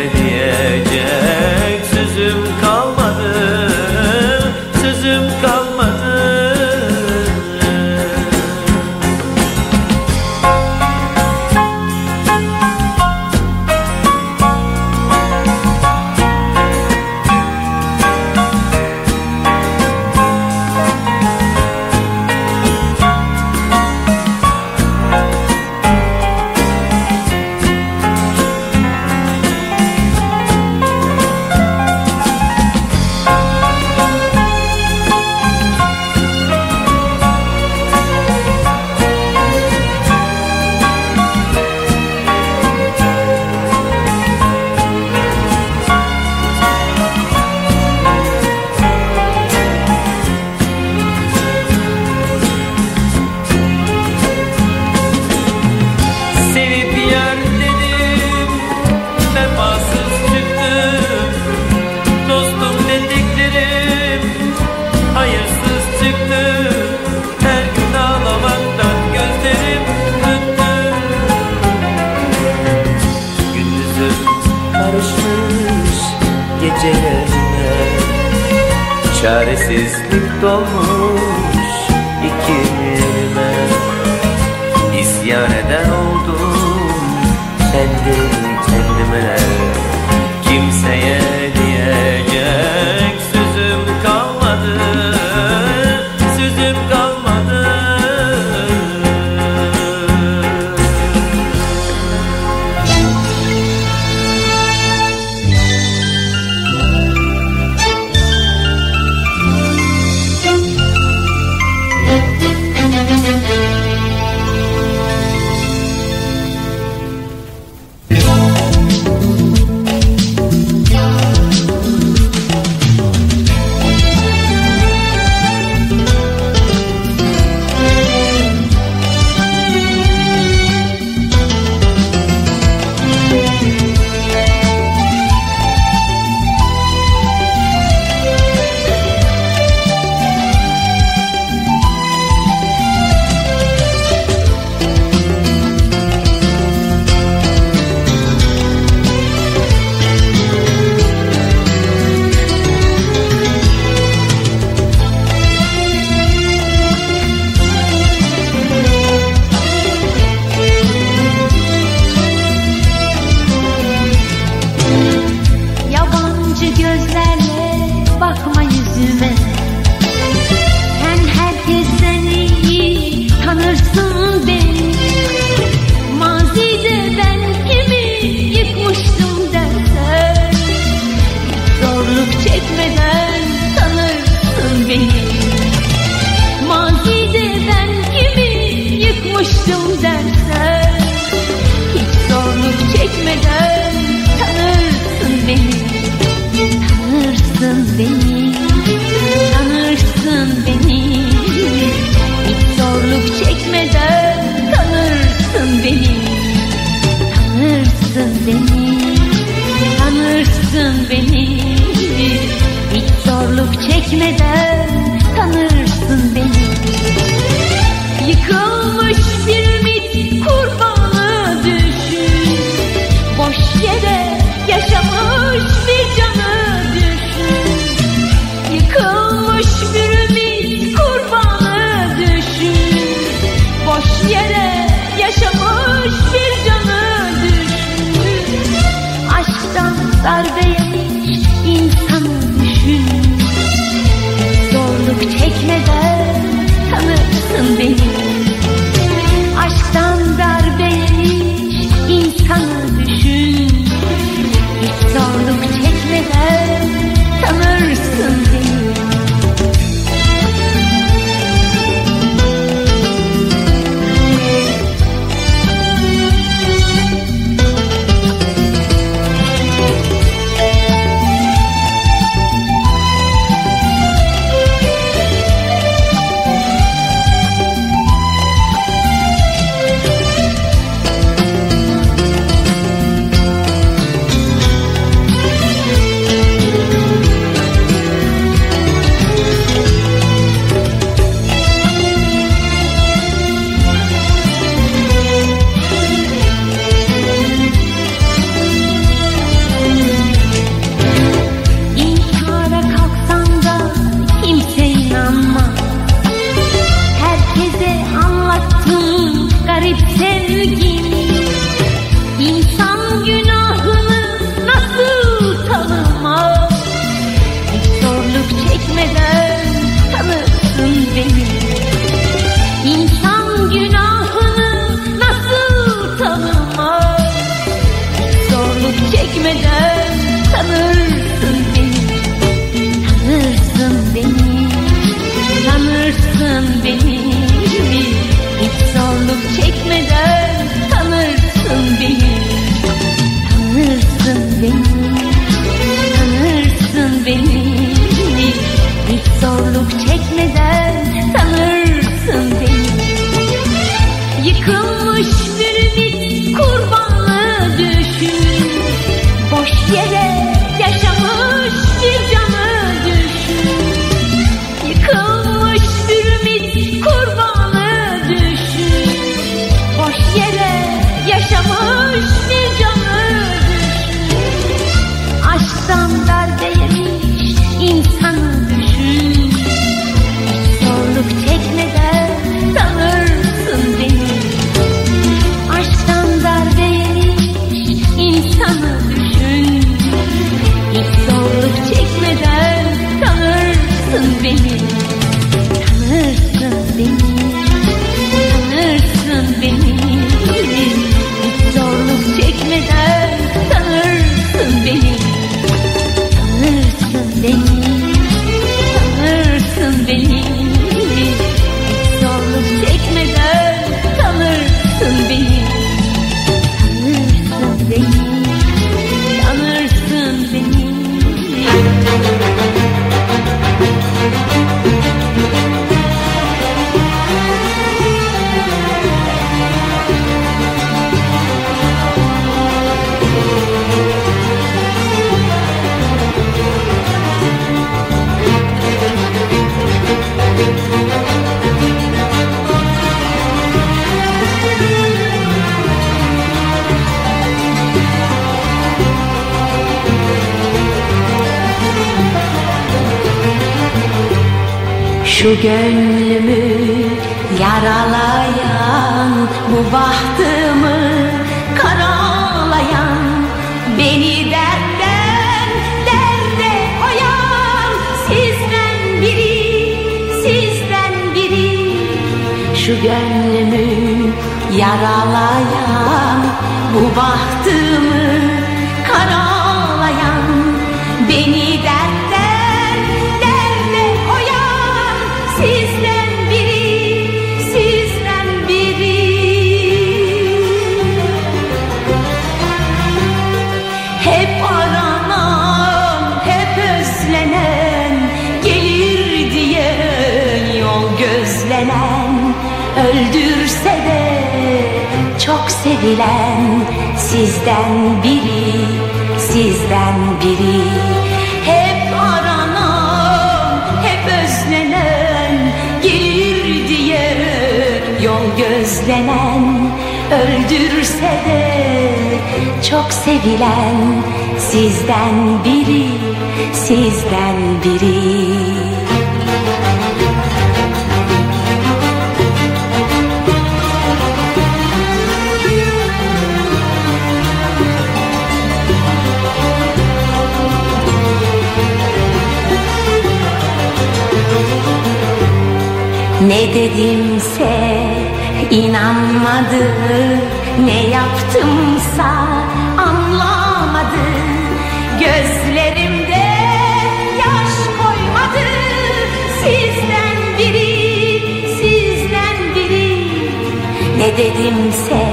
dedimse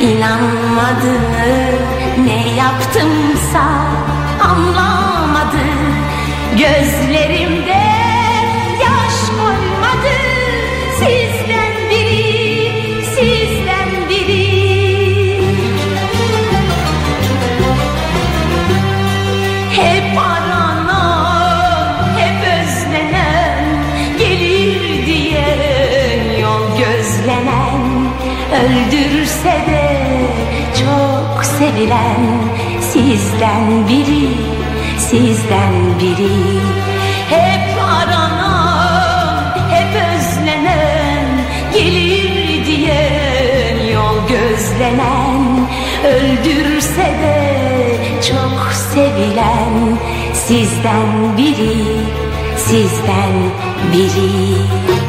inanmadı Ne yaptımsa anlamadı. Gözlerimde sevilen Sizden biri, sizden biri. Hep aranan, hep özlenen Gelir diye yol gözlenen Öldürse de çok sevilen Sizden biri, sizden biri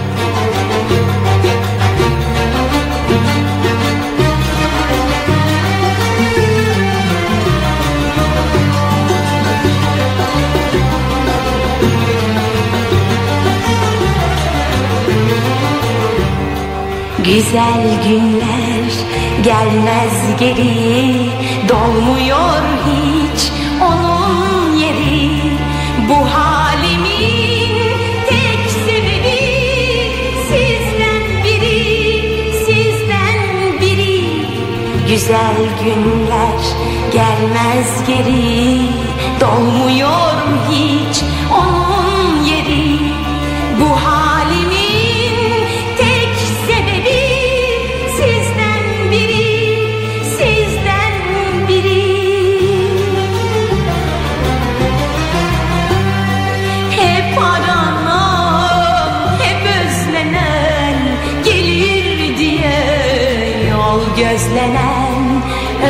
Güzel günler gelmez geri. Dolmuyor hiç onun yeri. Bu halimin tek sebebi Sizden biri, sizden biri. Güzel günler gelmez geri. Dolmuyor hiç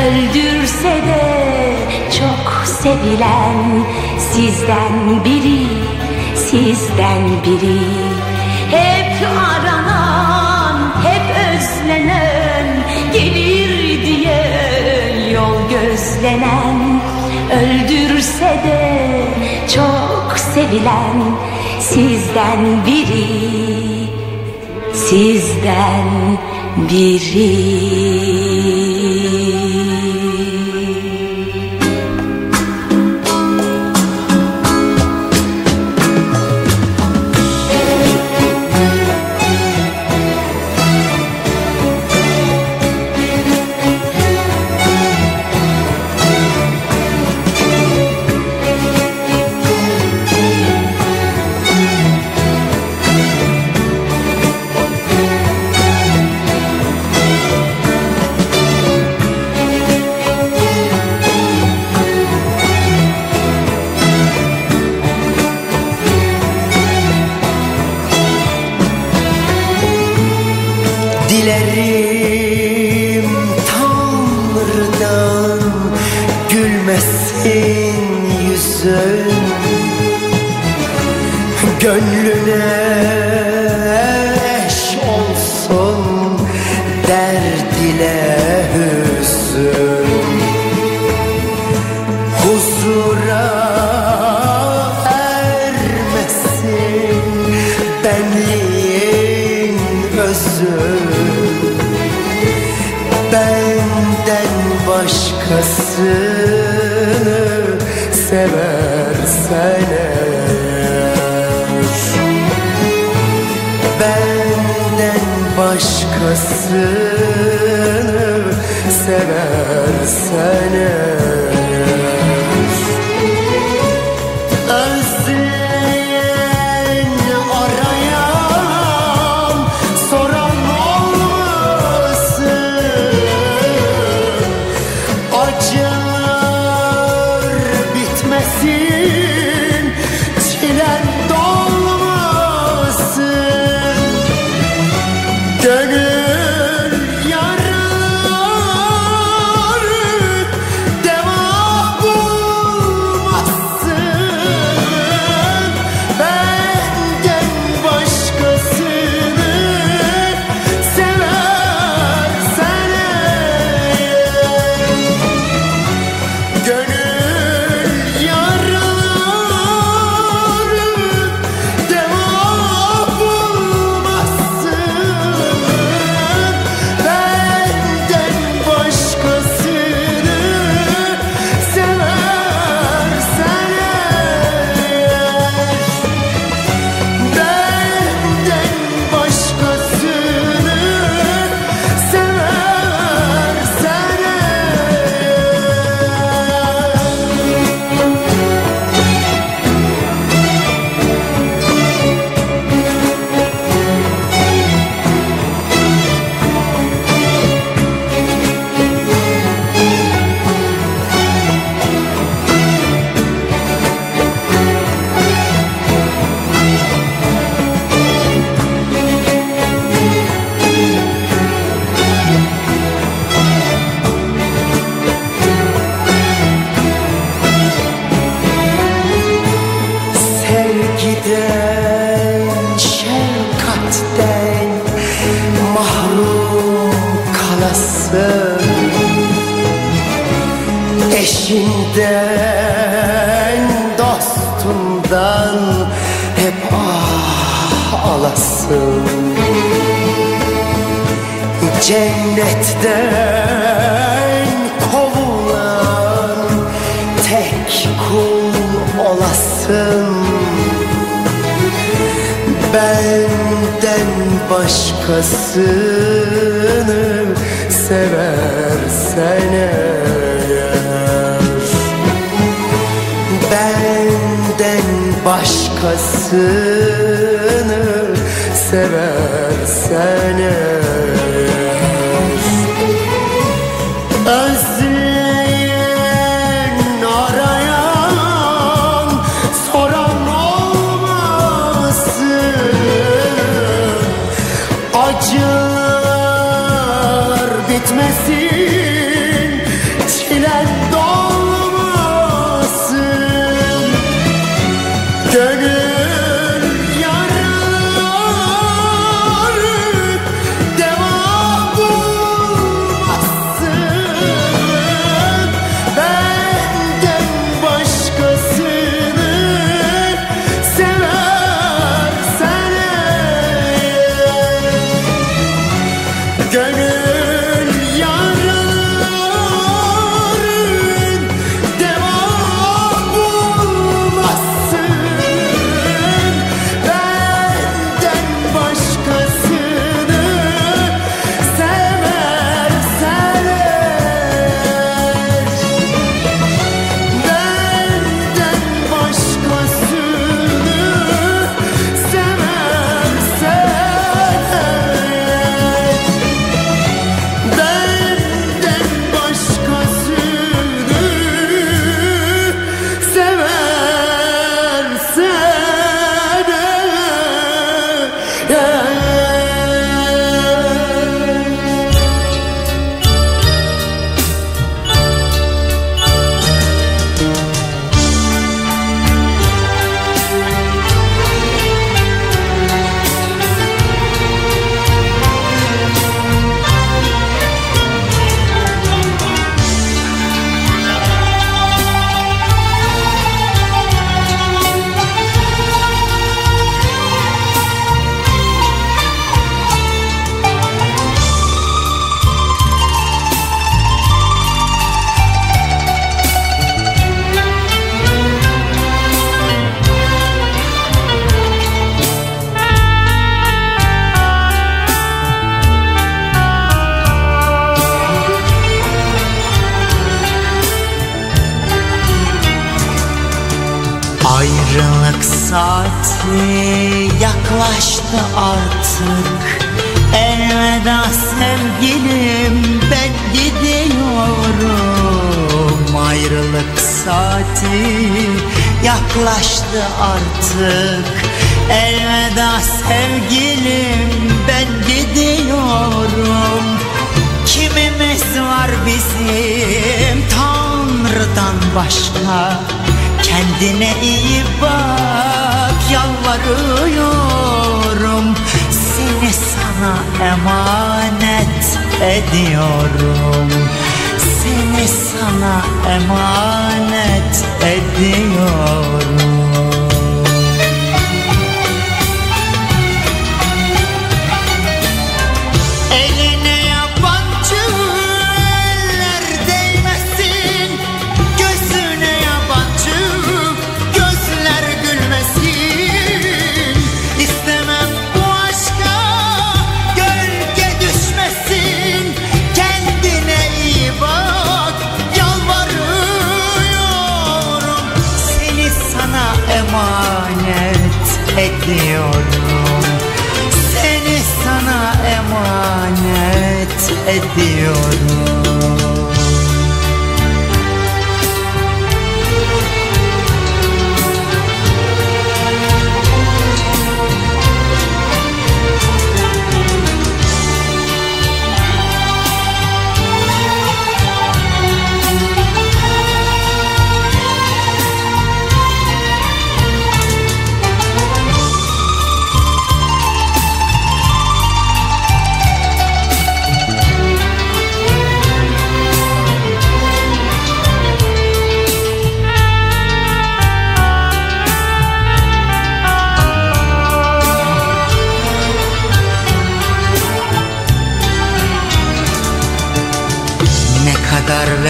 Öldürse de çok sevilen Sizden biri, sizden biri. Hep aranan, hep özlenen Gelir diye yol gözlenen Öldürse de çok sevilen Sizden biri, sizden biri özü Benden başkasını seversen eğer Benden başkasını seversen eğer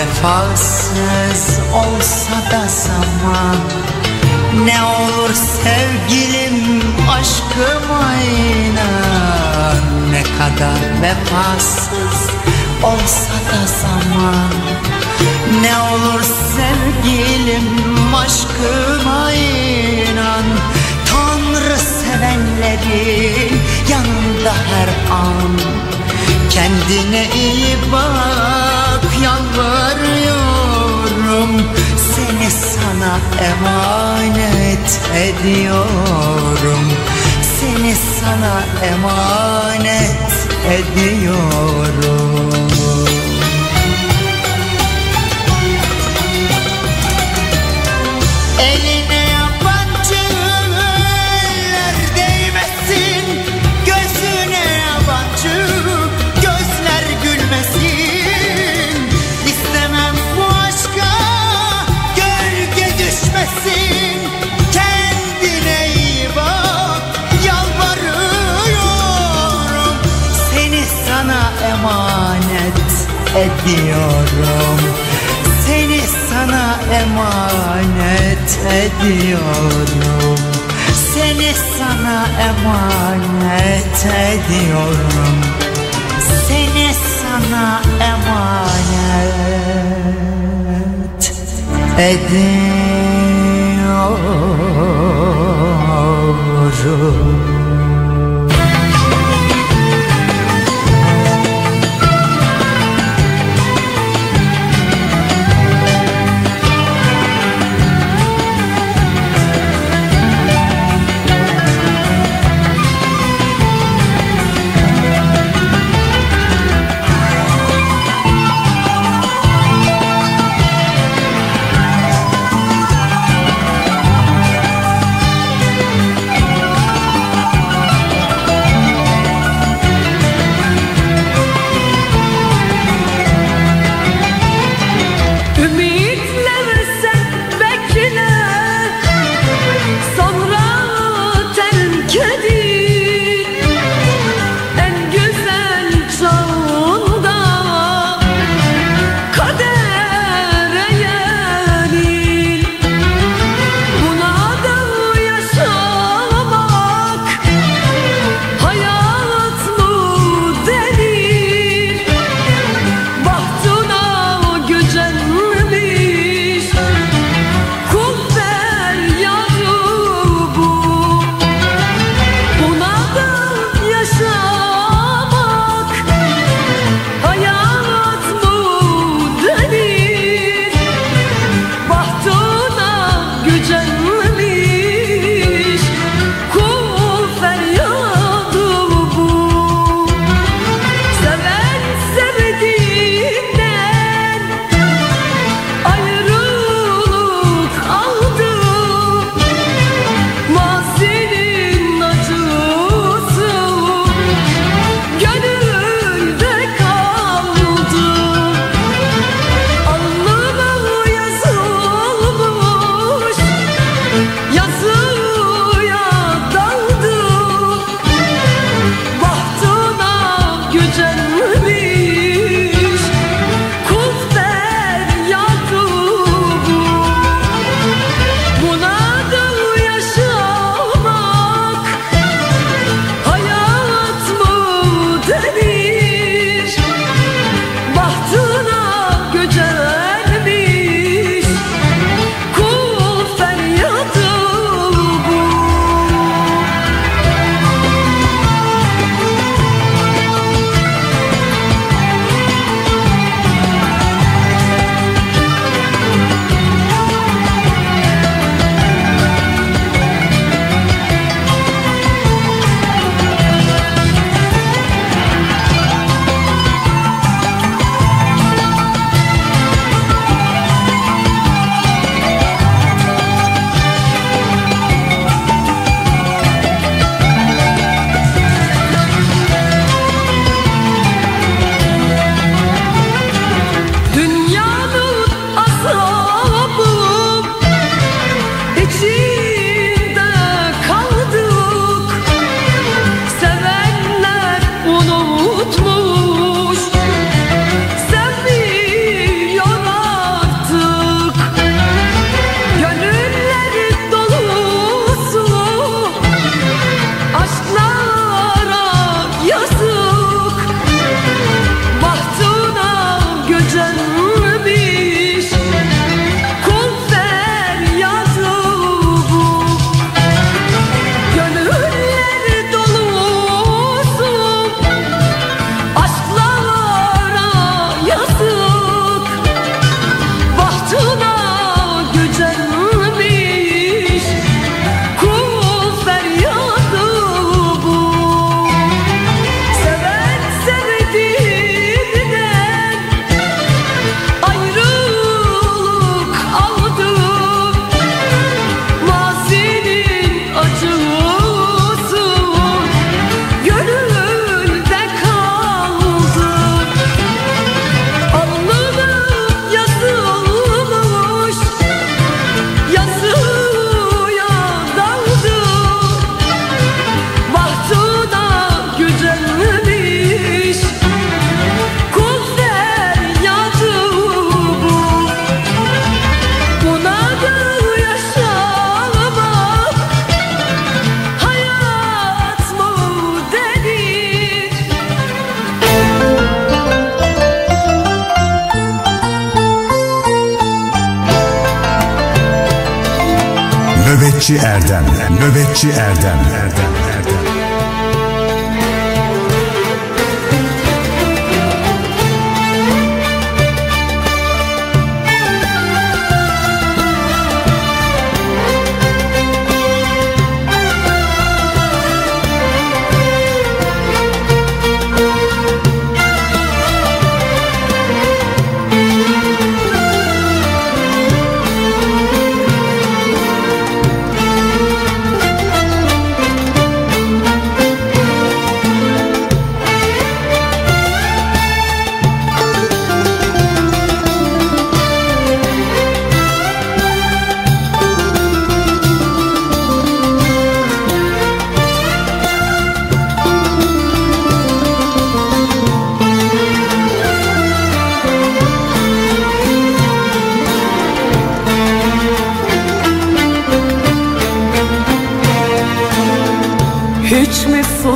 vefasız olsa da zaman. Ne olur sevgilim aşkıma inan Ne kadar vefasız olsa da zaman. Ne olur sevgilim aşkıma inan Tanrı sevenlerin yanında her an. Kendine iyi bak yalvarıyorum. Seni sana emanet ediyorum. Seni sana emanet ediyorum. Eline ediyorum. Seni sana emanet ediyorum. Seni sana emanet ediyorum. Seni sana emanet ediyorum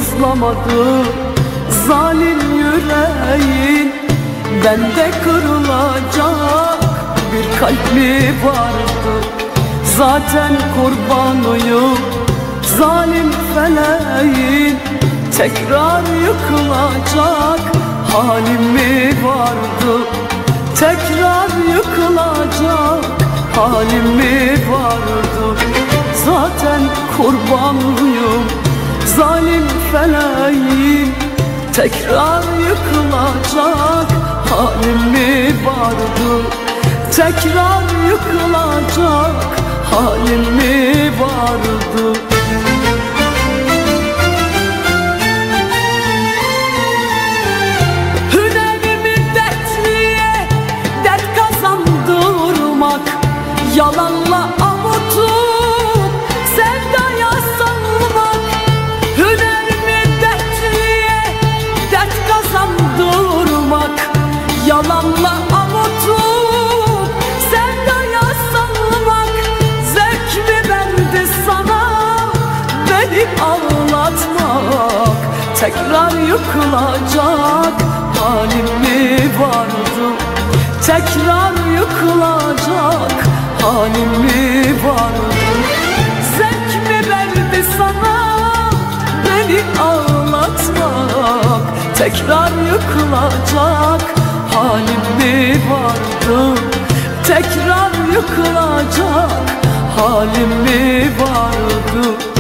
sızlamadı zalim yüreğin Bende kırılacak. Bir kalp mi vardı Zaten kurbanıyım. Zalim feleğin Tekrar yıkılacak. Halim mi vardı? Tekrar yıkılacak. Halim mi vardı? Zaten kurbanıyım zalim feleğin Tekrar yıkılacak. Halim mi vardı? Tekrar yıkılacak. Halim mi vardı? Yalanla avutup Yalanla avutup sevdaya salmak Zevk mi verdi sana? Beni ağlatmak Tekrar yıkılacak halim mi vardı? Tekrar yıkılacak halim mi vardı? Zevk mi verdi sana? Beni ağlatmak Tekrar yıkılacak halim mi vardı Tekrar yıkılacak halim mi vardı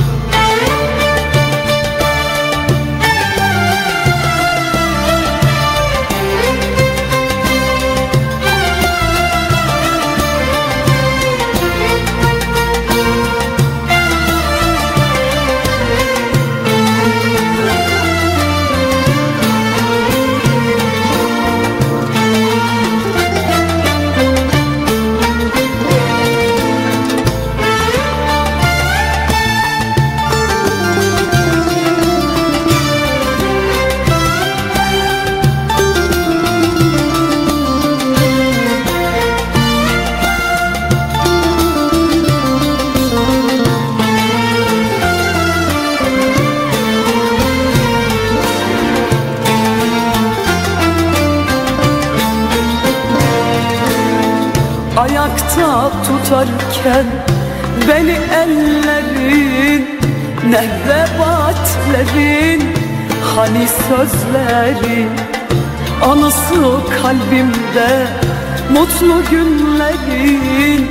tutarken beni ellerin Nerede vaatlerin hani sözlerin Anısı kalbimde mutlu günlerin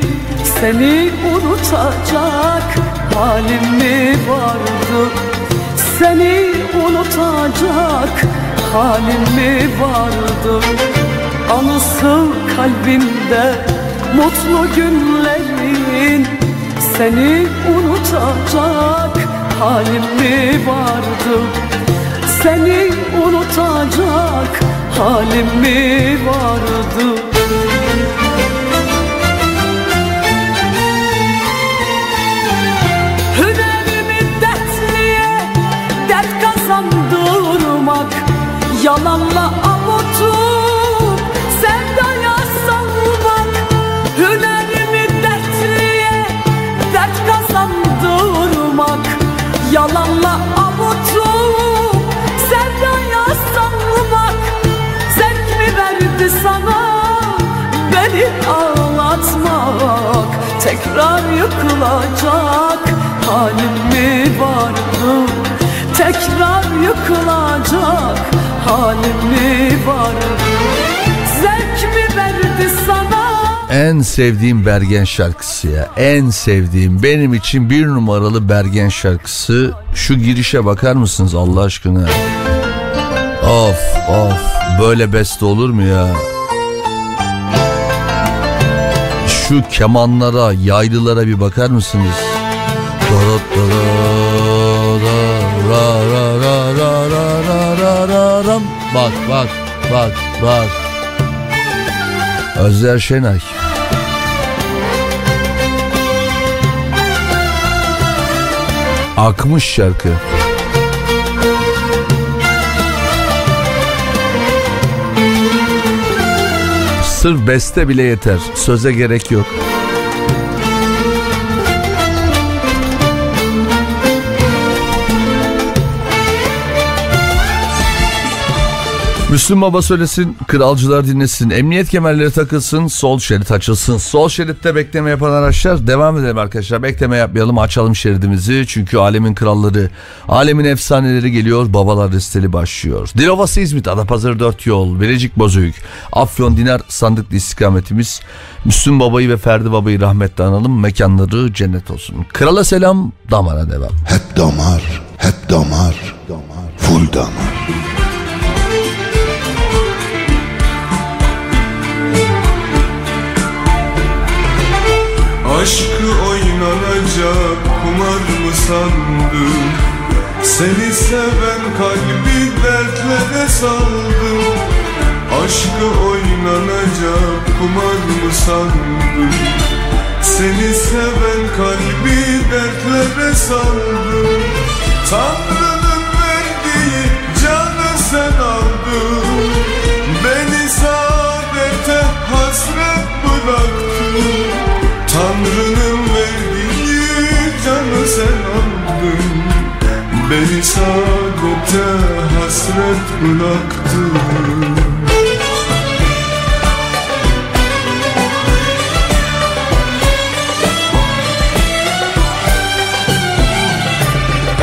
Seni unutacak halim mi vardı? Seni unutacak halim mi vardı? Anısı kalbimde mutlu günlerin Seni unutacak halim mi vardı? Seni unutacak halim mi vardı? Hünerimi dertliye dert kazandırmak Yalanla yalanla avutlu Sevdaya sanmak Zevk mi verdi sana? Beni ağlatmak Tekrar yıkılacak halim mi vardı Tekrar yıkılacak halim mi vardı Zevk mi verdi sana? en sevdiğim Bergen şarkısı ya. En sevdiğim benim için bir numaralı Bergen şarkısı. Şu girişe bakar mısınız Allah aşkına? Of of böyle beste olur mu ya? Şu kemanlara, yaylılara bir bakar mısınız? Bak bak bak bak Özler Şenay Akmış şarkı. Sırf beste bile yeter. Söze gerek yok. Müslüm Baba söylesin, kralcılar dinlesin, emniyet kemerleri takılsın, sol şerit açılsın. Sol şeritte bekleme yapan araçlar devam edelim arkadaşlar. Bekleme yapmayalım, açalım şeridimizi. Çünkü alemin kralları, alemin efsaneleri geliyor, babalar listeli başlıyor. Dilovası İzmit, Adapazarı 4 yol, Bilecik Bozüyük, Afyon Dinar sandıklı istikametimiz. Müslüm Baba'yı ve Ferdi Baba'yı rahmetle analım, mekanları cennet olsun. Krala selam, damara devam. Hep damar, hep damar, damar. full damar. Aşkı oynanacak kumar mı sandın? Seni seven kalbi dertlere saldı Aşkı oynanacak kumar mı sandın? Seni seven kalbi dertlere saldı Tanrı'nın verdiği canı sen aldın Beni saadete hasret bıraktın Beni sadece hasret bıraktı.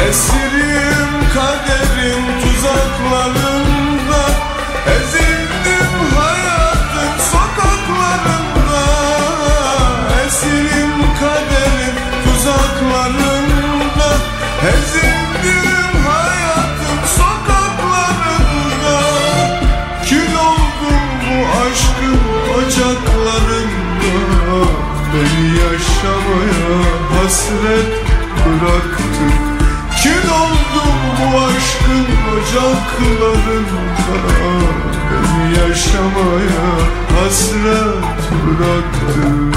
Esin hasret bıraktın Kül oldum bu aşkın ocaklarında. Beni yaşamaya hasret bıraktın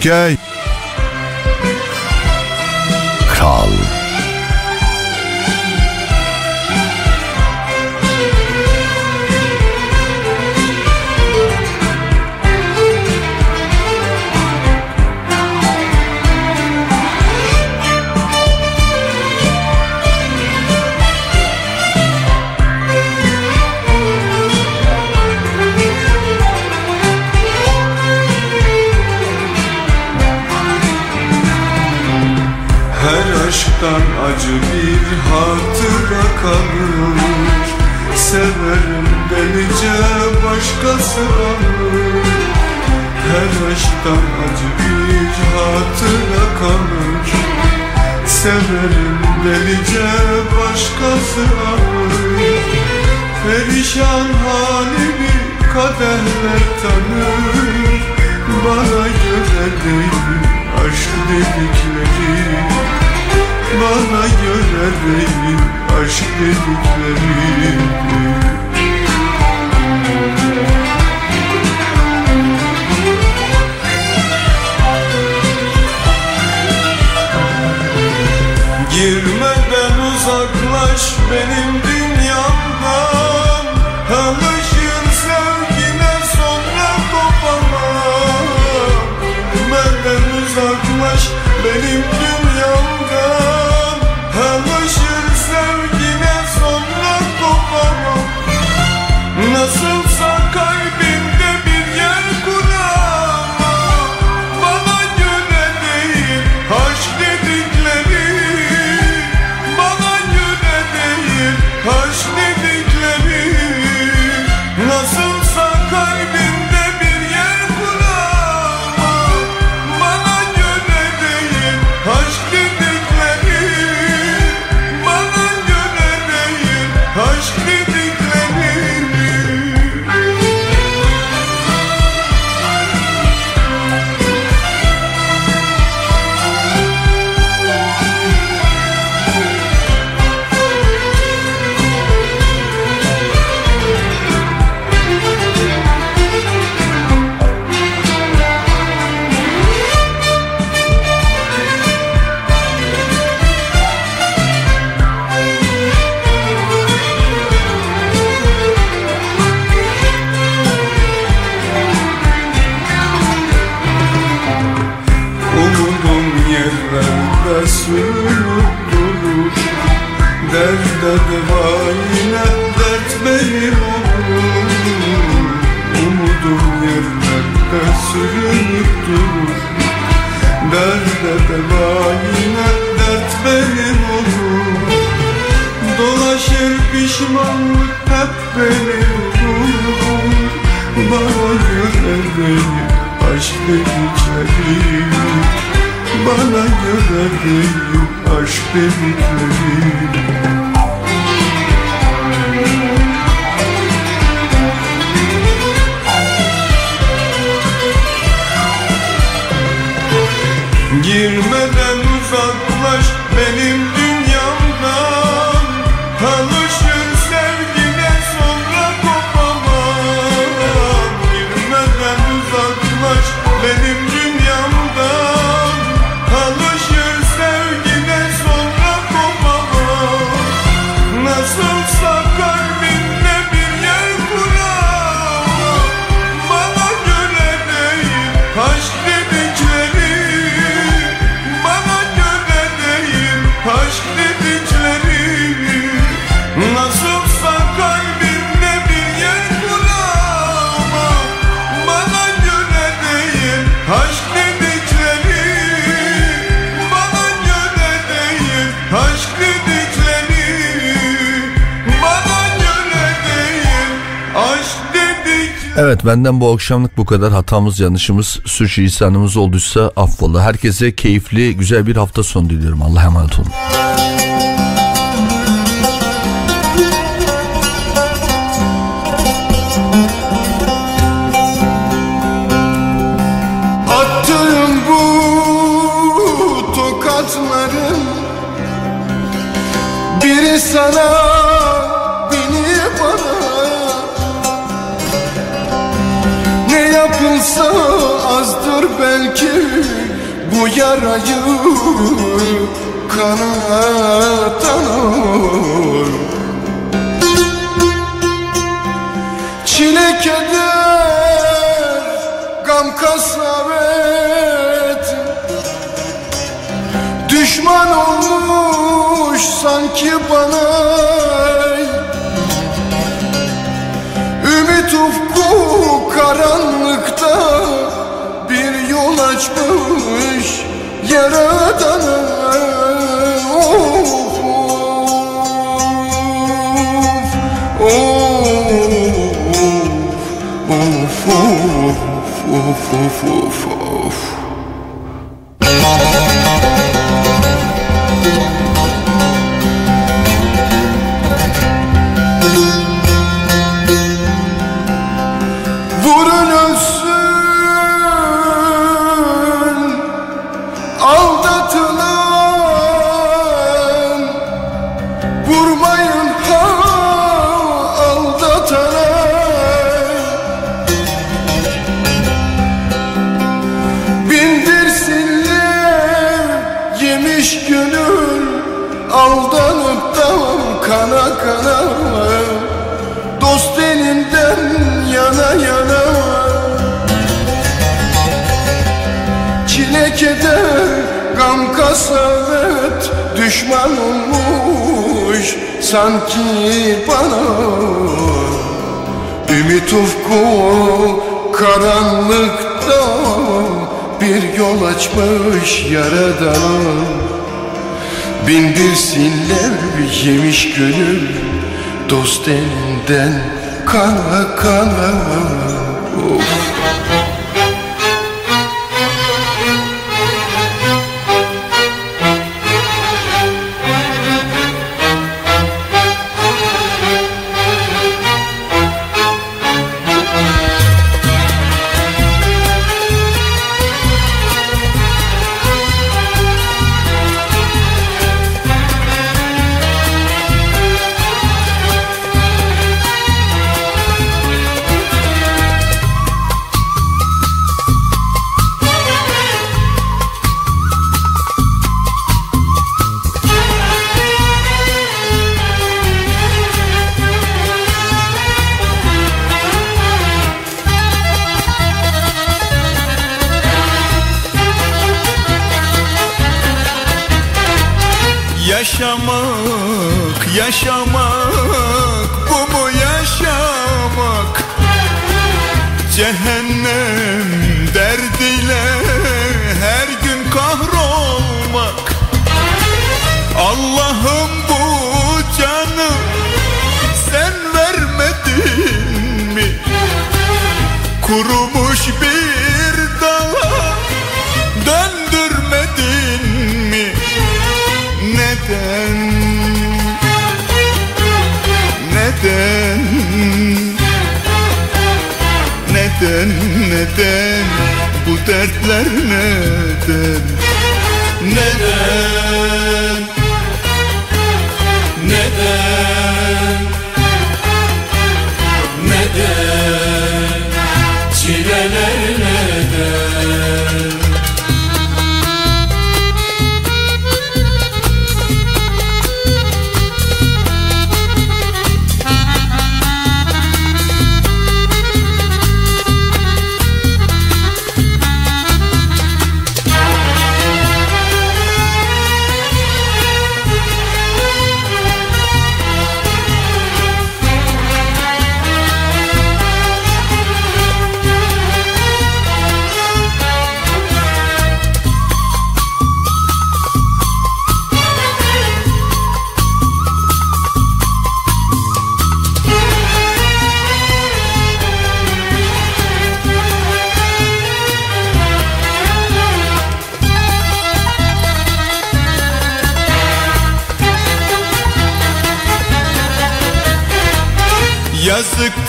Okay. Benden bu akşamlık bu kadar. Hatamız, yanlışımız, suç insanımız olduysa affola. Herkese keyifli, güzel bir hafta sonu diliyorum. Allah'a emanet olun. yarayı kanına tanır Çile keder, gam kasavet Düşman olmuş sanki bana. Ümit ufku karanlıkta bir yol açmış geri dönüm Of of of of of of of of. açmış yaradanım Bindirsinler yemiş gönül dost elinden kana kana of.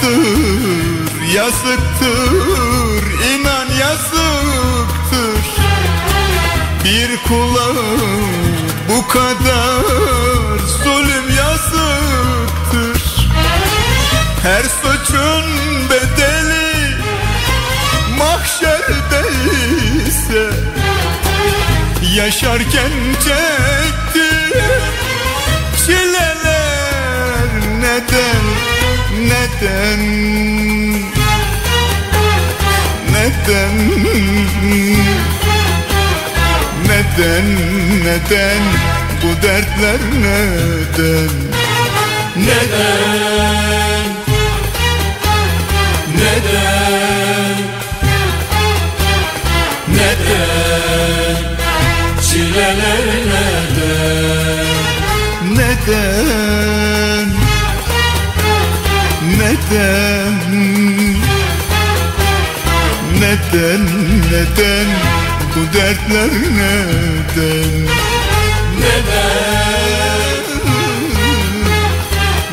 yazıktır, yazıktır, inan yazıktır. Bir kula bu kadar zulüm yazıktır. Her suçun bedeli mahşerde ise yaşarken çek neden? Neden? Neden neden? Bu dertler neden? Neden? Neden? Neden? Çileler neden? Neden neden? Neden neden? Bu dertler neden? Neden?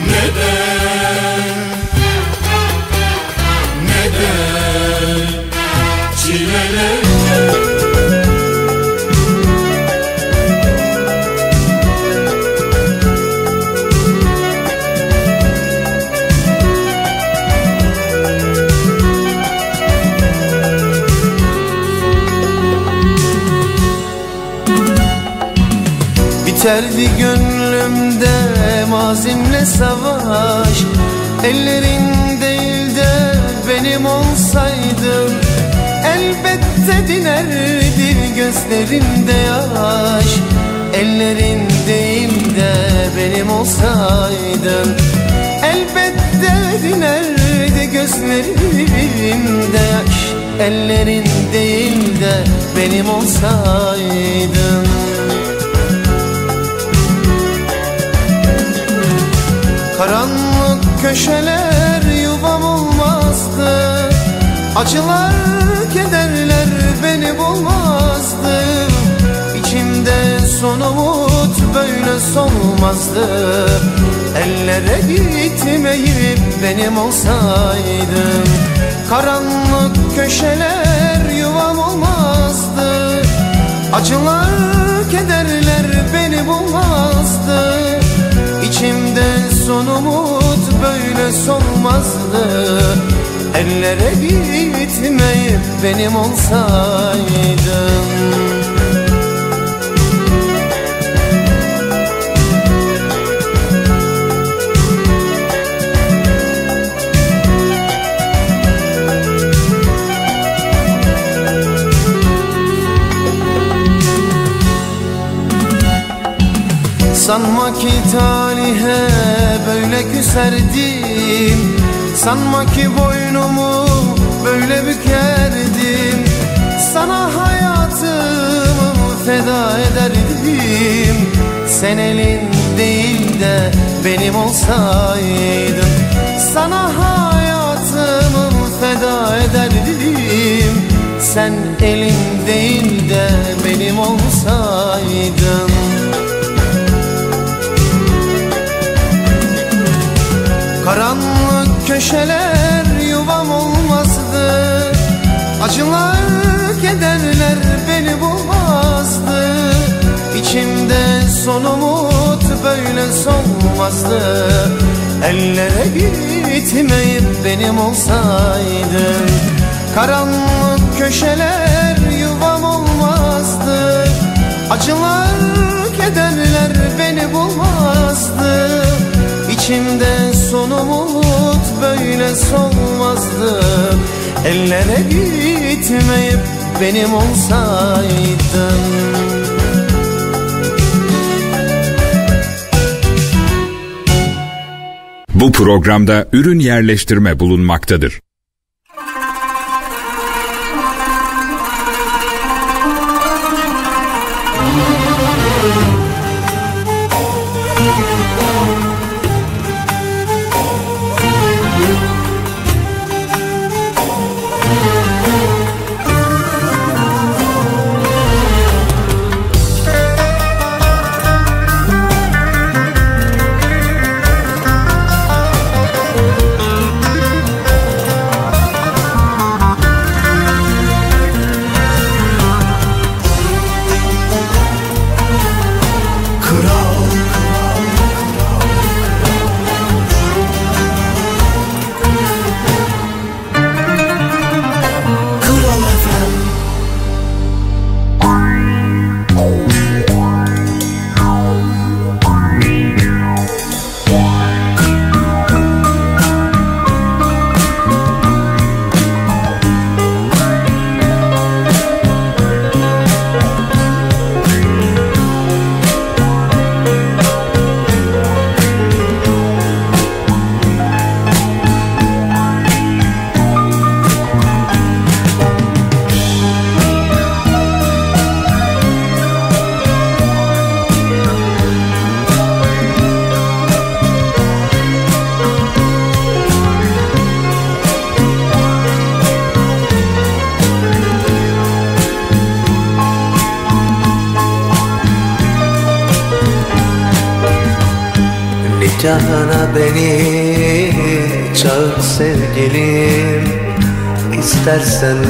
Neden? Neden? Çileler Biterdi gönlümde mazimle savaş. Ellerin değil de benim olsaydım Elbette dinerdi gözlerimde yaş. Ellerin değil de benim olsaydın Elbette dinerdi gözlerimde yaş. Ellerin değil de benim olsaydın Karanlık köşeler yuvam olmazdı. Acılar kederler beni bulmazdı. İçimde son umut böyle solmazdı. Ellere gitmeyip benim olsaydın Karanlık köşeler yuvam olmazdı. Acılar kederler beni bulmazdı İçimde son umut böyle solmazdı. Ellere gitmeyip benim olsaydın Sanma ki talihe böyle küserdim Sanma ki boynumu böyle bükerdim Sana hayatımı feda ederdim. Sen elin değil de benim olsaydın. Sana hayatımı feda ederdim. Sen elin değil de benim olsaydın köşeler yuvam olmazdı Acılar kederler beni bulmazdı İçimde son umut böyle solmazdı Ellere gitmeyip benim olsaydın Karanlık köşeler yuvam olmazdı Acılar kederler beni bulmazdı İçimde son umut böyle solmazdı Ellere gitmeyip benim olsaydın Bu programda ürün yerleştirme bulunmaktadır.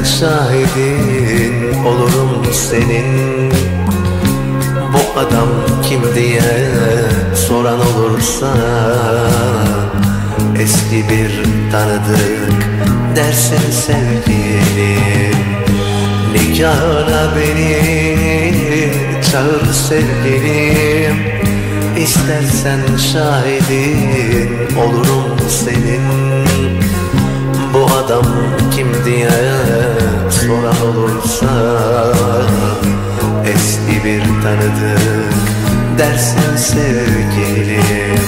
Şahidin olurum senin. Bu adam kim diye soran olursa Eski bir tanıdık dersin sevgilim Nikahına beni çağır sevgilim. İstersen şahidin olurum senin. Bu adam kim diye soran olursa Eski bir tanıdık dersin sevgilim